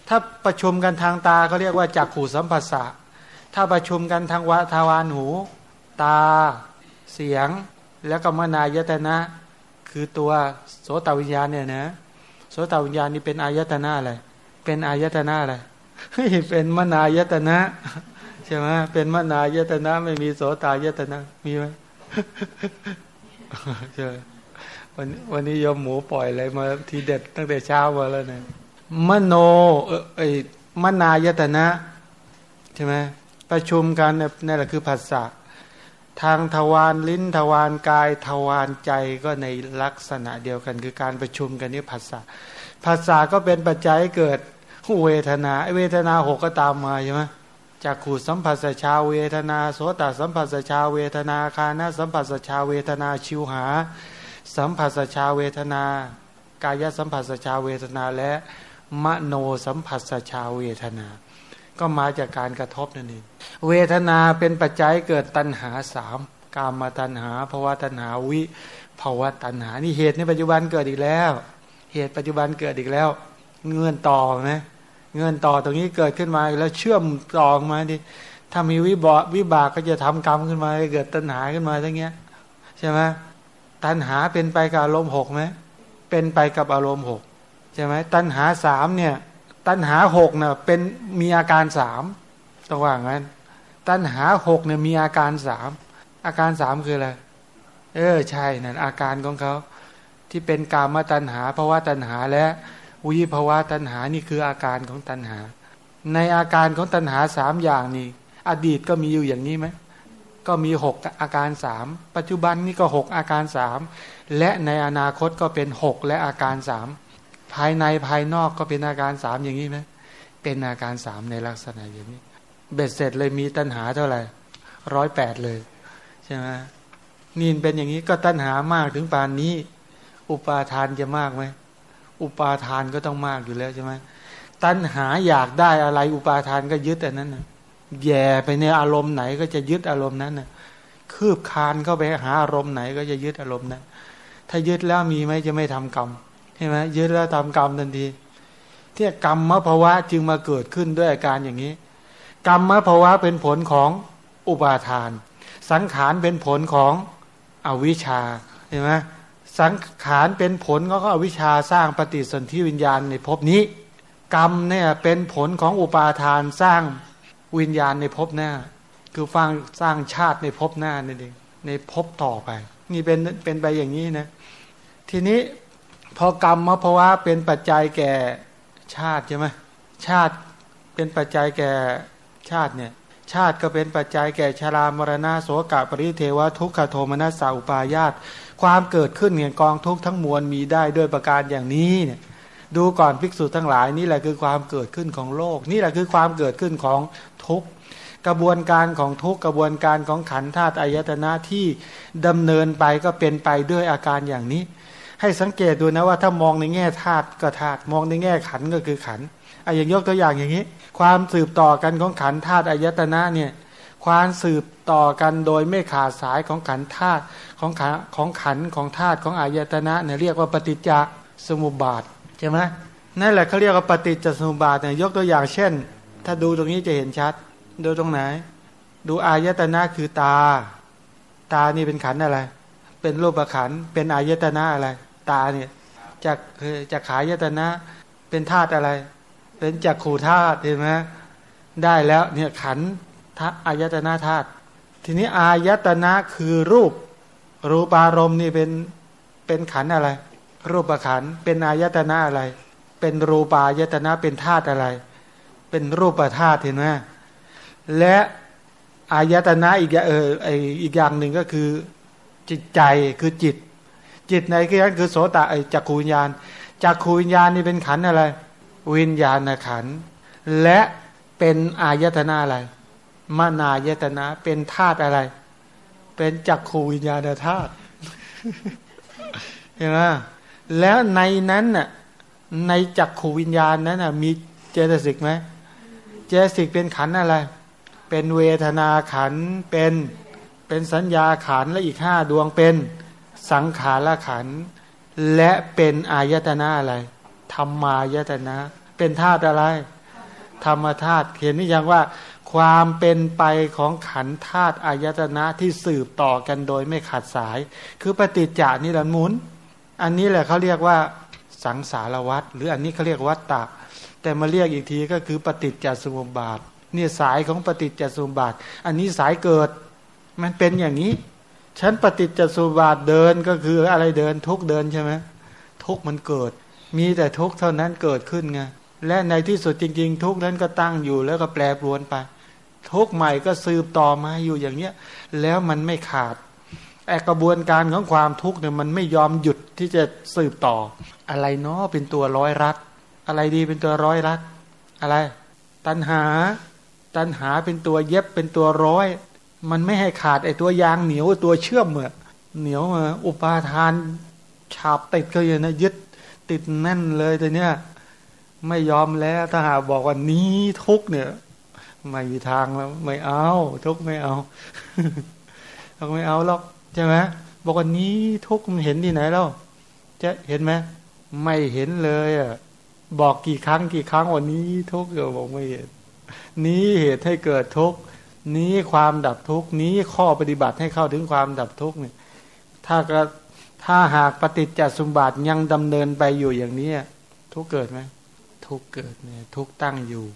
ถ้าประชุมกันทางตาเขาเรียกว่าจักขู่สัมผัสสะถ้าประชุมกันทางวะทวารหู ตา เสียง แล้วก็มนายตนะ คือตัวโสตวิญญาณเนี่ยนะโสตวิญญาณนี่เป็นอายตนะอะไรเป็นอายตนะอะไรเป็นมนายตนะใช่ไหมเป็นมนายตนะไม่มีโสตายตนะมีไหมใช่วันวันนี้ยมหมูปล่อยอะไรมาทีเด็ดตั้งแต่เช้ามาแล้วเนี่ยมโนเออไอมนายตนะใช่ไหมประชุมกันนี่แหละคือภาษา ทางทวารลิ้นทวารกายทวารใจก็ในลักษณะเดียวกัน คือการประชุมกันนี่ภาษาภาษาก็เป็นปัจจัยเกิดเวทนาเวทนาหกก็ตามมาใช่ไหมจากขูดสัมผัสชาเวทนาโสตสัมผัสชาเวทนาคานาสัมผัสชาเวทนาชิวหา สัมผัสชาเวทนา กายสัมผัสชาเวทนาและมโนสัมผัสชาเวทนา ก็มาจากการกระทบนั่นเองเวทนาเป็นปัจจัยเกิดตัณหาสามกามมาตัณหาภาวะตัณหาวิภาวะตัณหา นี่เหตุในปัจจุบันเกิดอีกแล้ว เหตุปัจจุบันเกิดอีกแล้ว เงื่อนต่อไหมเงินต่อตรงนี้เกิดขึ้นมาแล้วเชื่อมต่อมาดิถ้ามีวิบากวิบากก็จะทำกรรมขึ้นมาเกิดตัณหาขึ้นมาทั้งเงี้ยใช่ไหมตัณหาเป็นไปกับอารมณ์หกไหมเป็นไปกับอารมณ์หกใช่ไหมตัณหาสามเนี่ย ตัณหาหกเน่ะเป็นมีอาการสามต้องว่างั้น ตัณหาหกเนี่ยมีอาการสามอาการสามคืออะไรเออใช่นั่นอาการของเขาที่เป็นกามตัณหาภาวะตัณหาและวิภาวะตัณหานี่คืออาการของตัณหา ในอาการของตัณหาสามอย่างนี่อดีตก็มีอยู่อย่างนี้ไหมก็มีหกอาการสามปัจจุบันนี่ก็หกอาการสามและในอนาคตก็เป็นหกและอาการสาม ภายในภายนอกก็เป็นอาการสามอย่างนี้ไหมเป็นอาการสามในลักษณะอย่างนี้ เบ็ดเสร็จเลยมีตัณหาเท่าไหร่ร้อยแปดเลยใช่ไหมนี่เป็นอย่างนี้ก็ตัณหามากถึงปานนี้ อุปาทานจะมากไหมอุปาทานก็ต้องมากอยู่แล้วใช่ไหมตัณหาอยากได้อะไร อุปาทานก็ยึดแต่นั้นนะแย่ไปในอารมณ์ไหนก็จะยึดอารมณ์นั้นนะคืบคานเข้าไปหาอารมณ์ไหนก็จะยึดอารมณ์นั้นถ้ายึดแล้วมีไหมจะไม่ทำกรรม ใช่ไหมยึดแล้วทำกรรมทันทีที่กรรมมภาวะจึงมาเกิดขึ้นด้วยอาการอย่างนี้ กรรมมภาวะเป็นผลของอุปาทาน สังขารเป็นผลของอวิชชาเห็นไหมสังขารเป็นผลของอวิชชาสร้างปฏิสนธิวิญญาณในภพนี้ กรรมเนี่ยเป็นผลของอุปาทานสร้างวิญญาณในภพหน้า คือฟังสร้างชาติในภพหน้านั่นเองในภพต่อไป นี่เป็นเป็นไปอย่างนี้นะ ทีนี้ พอกรรมมภาวะเป็นปัจจัยแก่ชาติใช่ไหมชาติเป็นปัจจัยแก่ชาติเนี่ยชาติก็เป็นปัจจัยแก่ชรามรณะโสกะปริเทวทุกขโทมนัสสาอุปายาตความเกิดขึ้นแห่งกองทุกทั้งมวลมีได้ด้วยประการอย่างนี้เนี่ยดูก่อนภิกษุทั้งหลายนี่แหละคือความเกิดขึ้นของโลก นี่แหละคือความเกิดขึ้นของทุกกระบวนการของทุกกระบวนการของขันธ์ธาตุอายตนะที่ดำเนินไปก็เป็นไปด้วยอาการอย่างนี้ ให้สังเกตดูนะว่าถ้ามองในแง่ธาตุก็ธาตุมองในแง่ขันก็คือขันธ์อะอย่างยกตัวอย่างอย่างนี้ ความสืบต่อกันของขันธาตุอายตนะเนี่ยความสืบต่อกันโดยไม่ขาดสายของขันธาตุของขันของขันธ์ของธาตุของอายตนะเนี่ยเรียกว่าปฏิจจสมุปบาทใช่ไหมนั่นแหละเขาเรียกว่าปฏิจจสมุปบาทเนี่ยยกตัวอย่างเช่น ถ้าดูตรงนี้จะเห็นชัด ดูตรงไหน ดูอายตนะคือตา ตานี่เป็นขันอะไร เป็นรูปขันเป็นอายตนะอะไร ตาเนี่ยจากจากขายตนะ เป็นธาตุอะไร เป็นจักขู่ธาตุเห็นไหมได้แล้วเนี่ยขันธ์อายตนะธาตุทีนี้อายตนะคือรูป รูปารมณ์นี่เป็นเป็นขันอะไร รูปขันเป็นอายตนะอะไร เป็นรูปายตนะเป็นธาตุอะไร เป็นรูปธาตุเห็นไหมและอายตนะอีกเอออีกอย่างหนึ่งก็คือจิตใจคือจิต จิตในที่นั้นคือโสตไอจักขูวิญญาณจักขูวิญญาณนี่เป็นขันอะไร วิญญาณขันและเป็นอายตนะอะไรมานายตนะเป็นธาตุอะไร เป็นจักขูวิญญาณธาตุเห็นไหมแล้วในนั้นน่ะในจักขูวิญญาณนั้นน่ะมีเจตสิกไหมเจตสิกเป็นขันอะไร เป็นเวทนาขันเป็นเป็นสัญญาขันและอีกห้าดวงเป็น สังขารขันและเป็นอายตนะอะไรธรรมายตนะ เป็นธาตุอะไร ธรรมธาตุเห็นนี่ยังว่า ความเป็นไปของขันธาตุอายตนะที่สืบต่อกันโดยไม่ขาดสาย คือปฏิจจานี่แหละมุนอันนี้แหละเขาเรียกว่าสังสารวัตรหรืออันนี้เขาเรียกวัตตะ แต่มาเรียกอีกทีก็คือปฏิจจสมุปบาทเนี่ยสายของปฏิจจสมุปบาท อันนี้สายเกิดมันเป็นอย่างนี้ ฉันปฏิจจสุบาทเดินก็คืออะไรเดินทุกเดินใช่ไหมทุกมันเกิด มีแต่ทุกเท่านั้นเกิดขึ้นไงและในที่สุดจริง ๆ ทุกนั้นก็ตั้งอยู่แล้วก็แปรปรวนไป ทุกใหม่ก็สืบต่อมาอยู่อย่างเนี้ย แล้วมันไม่ขาดแอกระบวนการของความทุกข์เนี่ยมันไม่ยอมหยุดที่จะสืบต่อ อะไรเนาะเป็นตัวร้อยรัดอะไรดีเป็นตัวร้อยรัดอะไร ตัณหา ตัณหาเป็นตัวเย็บเป็นตัวร้อย มันไม่ให้ขาดไอตัวยางเหนียวตัวเชื่อมเหมือเหนียวมาอุปาทานฉาบติดก็อยู่นะยึดติดแน่นเลยแต่เนี้ยไม่ยอมแล้วถ้าหาบอกว่านี้ทุกเนี่ยไม่มีทางแล้วไม่เอา ทุกไม่เอาทุกไม่เอาหรอกใช่ไหมบอกว่านี้ทุกมันเห็นที่ไหนแล้วจะเห็นไหมไม่เห็นเลยอะบอกกี่ครั้งกี่ครั้งวันนี้ทุกเดี๋ยวบอกไม่เห็น นี้เหตุให้เกิดทุก นี้ความดับทุกนี้ข้อปฏิบัติให้เข้าถึงความดับทุกเนี่ยถ้าก็ถ้าหากปฏิจจสมบัติยังดำเนินไปอยู่อย่างนี้ทุกเกิดไหมทุกเกิดเนี่ยทุกตั้งอยู่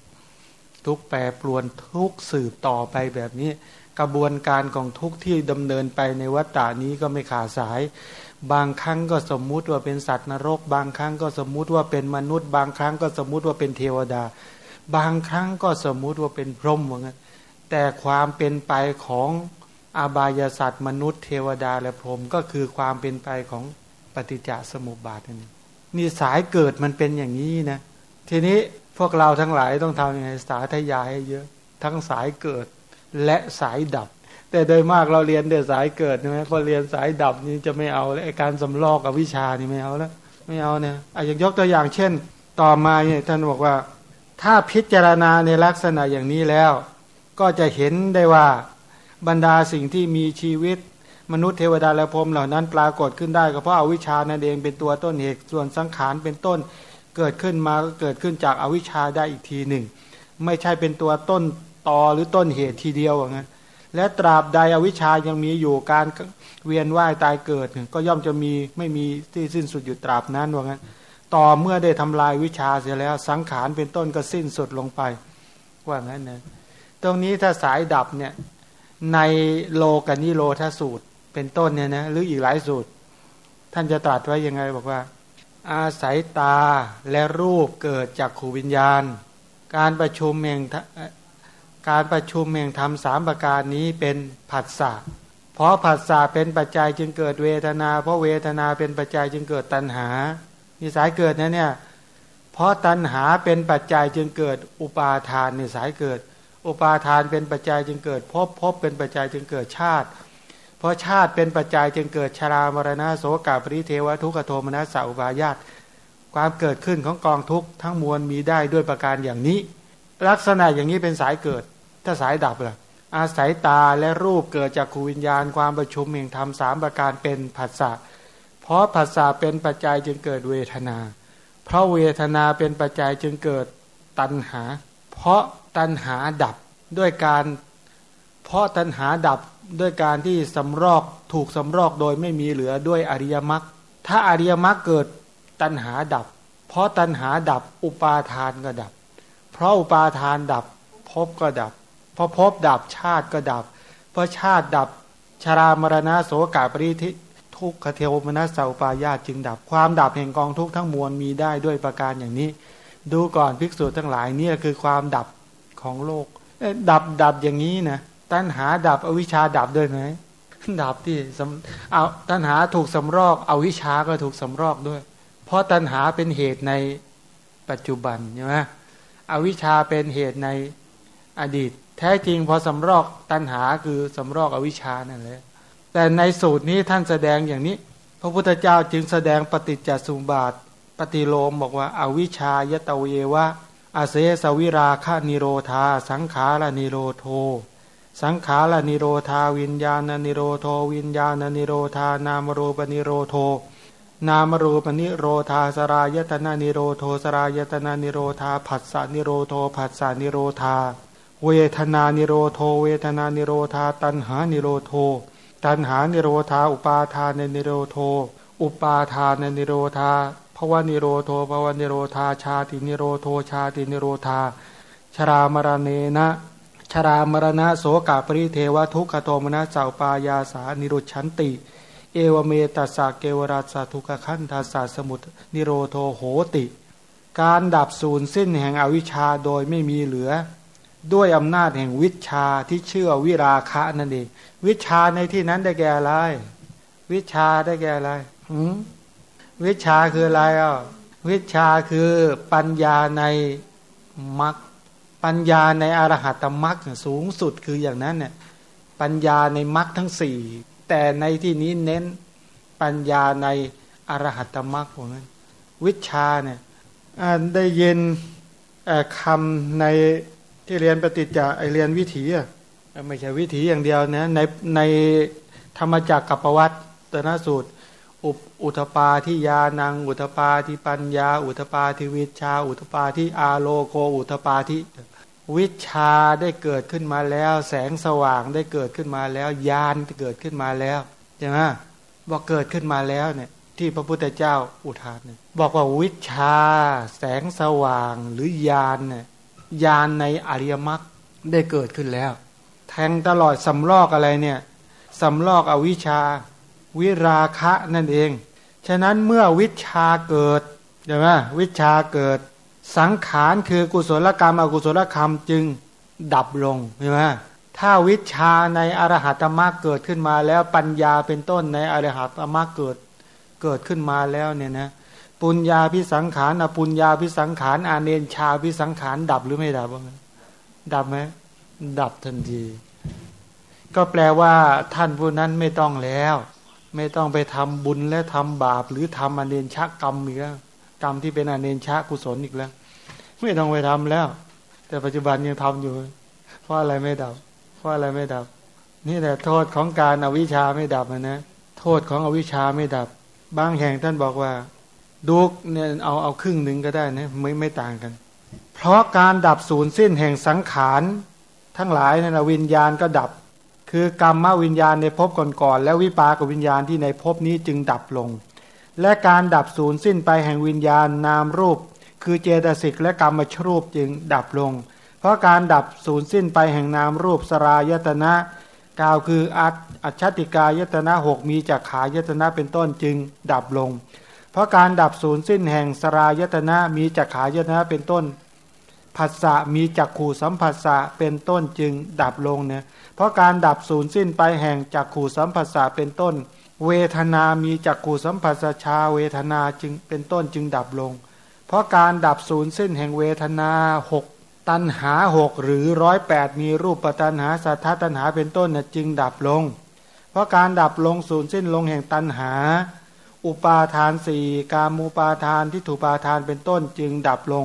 ทุกแปรปรวนทุกสืบต่อไปแบบนี้ กระบวนการของทุกที่ดำเนินไปในวัฏฏานี้ก็ไม่ขาดสาย บางครั้งก็สมมุติว่าเป็นสัตว์นรก บางครั้งก็สมมุติว่าเป็นมนุษย์ บางครั้งก็สมมุติว่าเป็นเทวดา บางครั้งก็สมมุติว่าเป็นพรหมเหมือนกัน แต่ความเป็นไปของอาบายสัตว์มนุษย์เทวดาและพรหมก็คือความเป็นไปของปฏิจจสมุปบาทนี่นี่สายเกิดมันเป็นอย่างนี้นะ ทีนี้พวกเราทั้งหลายต้องทำยังไงสาธยายให้เยอะ ทั้งสายเกิดและสายดับ แต่โดยมากเราเรียนแต่สายเกิดใช่ไหมพอเรียนสายดับนี่จะไม่เอาแล้วการสำลอกกับวิชานี่ไม่เอาแล้วไม่เอาเนี่ยอาจจะยกตัวอย่างเช่น ต่อมาเนี่ยท่านบอกว่า ถ้าพิจารณาในลักษณะอย่างนี้แล้ว ก็จะเห็นได้ว่าบรรดาสิ่งที่มีชีวิต มนุษย์เทวดาและพรหมเหล่านั้นปรากฏขึ้นได้ก็เพราะอาวิชานั่นเองเป็นตัวต้นเหตุส่วนสังขารเป็นต้นเกิดขึ้นมาก็เกิดขึ้นจากอวิชชาได้อีกทีหนึ่ง ไม่ใช่เป็นตัวต้นตอหรือต้นเหตุทีเดียวว่างั้นและตราบใดอวิชชายังมีอยู่การเวียนว่ายตายเกิดก็ย่อมจะมีไม่มีที่สิ้นสุดอยู่ตราบนั้นว่างั้น ต่อเมื่อได้ทำลายวิชาเสียแล้วสังขารเป็นต้นก็สิ้นสุดลงไป ว่างั้นนะ ตรงนี้ถ้าสายดับเนี่ยในโลกานิโรธาสูตรเป็นต้นเนี่ยนะหรืออีกหลายสูตร ท่านจะตรัสไว้ยังไงบอกว่า อาศัยตาและรูปเกิดจากขูวิญญาณ การประชุมแห่งการประชุมแห่งธรรมสามประการนี้เป็นผัสสะเพราะผัสสะเป็นปัจจัยจึงเกิดเวทนา เพราะเวทนาเป็นปัจจัยจึงเกิดตัณหานี่สายเกิดนะเนี่ยเพราะตัณหาเป็นปัจจัยจึงเกิดอุปาทานในสายเกิด อุปาทานเป็นปัจจัยจึงเกิดพภพบเป็นปัจจัยจึงเกิดชาติ เพราะชาติเป็นปัจจัยจึงเกิดชรามรณะโสกาปริเทวทุกขโทมนัสสาอุบายาตความเกิดขึ้นของกองทุกทั้งมวลมีได้ด้วยประการอย่างนี้ ลักษณะอย่างนี้เป็นสายเกิด ถ้าสายดับล่ะอาศัยตาและรูปเกิดจากขูวิญญาณความประชุมแห่งธรรมสามประการเป็นผัสสะเพราะผัสสะเป็นปัจจัยจึงเกิดเวทนา เพราะเวทนาเป็นปัจจัยจึงเกิดตัณหา เพราะ ตัณหาดับด้วยการเพราะตัณหาดับด้วยการที่สำรอกถูกสำรอกโดยไม่มีเหลือด้วยอริยมรรคถ้าอริยมรรคเกิดตัณหาดับ เพราะตัณหาดับอุปาทานก็ดับ เพราะอุปาทานดับภพก็ดับพอพบดับชาติก็ดับ เพราะชาติดับชรามรณะโสกาปริทิทุกขเทวมนัสสาปายาจึงดับ ความดับแห่งกองทุกทั้งมวลมีได้ด้วยประการอย่างนี้ ดูก่อนภิกษุทั้งหลายนี่คือความดับ ของโลก ดับดับอย่างนี้นะตัณหาดับอวิชชาดับด้วยไหมดับที่เอาตัณหาถูกสำรอกอวิชชาก็ถูกสำรอกด้วย เพราะตัณหาเป็นเหตุในปัจจุบันใช่ไหมอวิชชาเป็นเหตุในอดีต แท้จริงพอสำรอกตัณหาคือสำรอกอวิชานั่นแหละแต่ในสูตรนี้ท่านแสดงอย่างนี้ พระพุทธเจ้าจึงแสดงปฏิจจสมุปบาท ปฏิโลมบอกว่าอวิชชายเตววะ อเสสวิราคะนิโรธา สังขารนิโรโธ สังขารนิโรธาวิญญาณนิโรโธ วิญญาณนิโรธานามรูปนิโรโธ นามรูปนิโรธาสฬายตนะนิโรโธ สฬายตนะนิโรธาผัสสะนิโรโธ ผัสสะนิโรธา เวทนานิโรโธ เวทนานิโรธา ตัณหานิโรโธ ตัณหานิโรธา อุปาทานนิโรโธ อุปาทานนิโรธาภวนิโรโธ ภวนิโรธาชาตินิโรโธ ชาตินิโรธา ชรามรณเนนะชรามรณะโสกะปริเทวทุกขโทมนัสสุปายาสานิรุชฌันติ เอวเมตัสสะเกวลัสสะ ทุกขักขันธัสสะ นิโรโธ โหติ การดับสูญสิ้นแห่งอวิชชาโดยไม่มีเหลือ ด้วยอำนาจแห่งวิชาที่เชื่อวิราคะนั่นเองวิชาในที่นั้นได้แก่อะไร วิชาได้แก่อะไร วิชาคืออะไรอะวิชาคือปัญญาในมรรคปัญญาในอรหัตมรรคสูงสุดคืออย่างนั้นเนี่ยปัญญาในมรรคทั้งสี่แต่ในที่นี้เน้นปัญญาในอรหัตมรรคของนั้นวิชาเนี่ยได้ยินคำในที่เรียนปฏิจจะไอเรียนวิถีอะไม่ใช่วิถีอย่างเดียวนะในในธรรมจักรกับประวัติตนสูตร อุอุทปาที่ยานัง อุทปาที่ปัญญา อุทปาที่วิชา อุทปาที่อาโลโกอุทปาที่วิชาได้เกิดขึ้นมาแล้ว แสงสว่างได้เกิดขึ้นมาแล้วยานเกิดขึ้นมาแล้วใช่ไหมบอกเกิดขึ้นมาแล้วเนี่ย ที่พระพุทธเจ้าอุทานเนี่ยบอกว่าวิชา แสงสว่างหรือยานเนี่ยญาณในอริยมรรคได้เกิดขึ้นแล้ว แทงตลอดสำลอกอะไรเนี่ยสำลอกอวิชชา วิราคะนั่นเอง ฉะนั้นเมื่อวิชาเกิดใช่ไหมวิชาเกิด สังขารคือกุศลกรรม อกุศลกรรมจึงดับลงใช่ไหมถ้าวิชาในอรหัตมรรคเกิดขึ้นมาแล้วปัญญาเป็นต้นในอรหัตมรรคเกิดเกิดขึ้นมาแล้วเนี่ยนะปุญญาพิสังขารอปุญญาพิสังขารอาเนนชาพิสังขารดับหรือไม่ดับบ้างดับไหมดับทันที ก็แปลว่าท่านผู้นั้นไม่ต้องแล้ว ไม่ต้องไปทำบุญและทำบาป หรือทำอเนนชกรรมอีกแล้วกรรมที่เป็นอเนนชากุศลอีกแล้ว ไม่ต้องไปทำแล้ว แต่ปัจจุบันยังทำอยู่ เพราะอะไรไม่ดับ เพราะอะไรไม่ดับ นี่แหละโทษของการอวิชชาไม่ดับนะโทษของอวิชชาไม่ดับ บางแห่งท่านบอกว่าดูเนี่ยเอาเอาครึ่งหนึ่งก็ได้นะไม่ไม่ต่างกัน เพราะการดับศูนย์สิ้นแห่งสังขารทั้งหลายนั่นนะวิญญาณก็ดับ คือกรรมวิญญาณในภพก่อนๆและวิปากวิญญาณที่ในภพนี้จึงดับลง และการดับศูนย์สิ้นไปแห่งวิญญาณนามรูป คือเจตสิกและกรรมชรูปจึงดับลง เพราะการดับศูนย์สิ้นไปแห่งนามรูปสรายตนะกล่าวคืออัจฉติกายตนะหกมีจากขายตนะเป็นต้นจึงดับลง เพราะการดับศูนย์สิ้นแห่งสรายตนะมีจากขายตนะเป็นต้นผัสสะมีจักขู่สัมผัสสะเป็นต้นจึงดับลงเนี่ย ราะการดับศูนย์สิ้นไปแห่งจักขู่สัมผัสสะเป็นต้น เวทนามีจักขู่สัมผัสชาเวทนาจึงเป็นต้นจึงดับลง เพราะการดับศูนย์สิ้นแห่งเวทนาหกตันหาหกหรือร้อยแปดมีรูปปัตันหาสัทธตันหาเป็นต้นน่ยจึงดับลง เพราะการดับลงศูนย์สิ้นลงแห่งตันหา อุปาทานสี่กามูปาทานที่ถูปาทานเป็นต้นจึงดับลง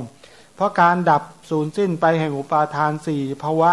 เพราะการดับศูนย์สิ้นไปแห่งอุปาทานสี่ภาวะ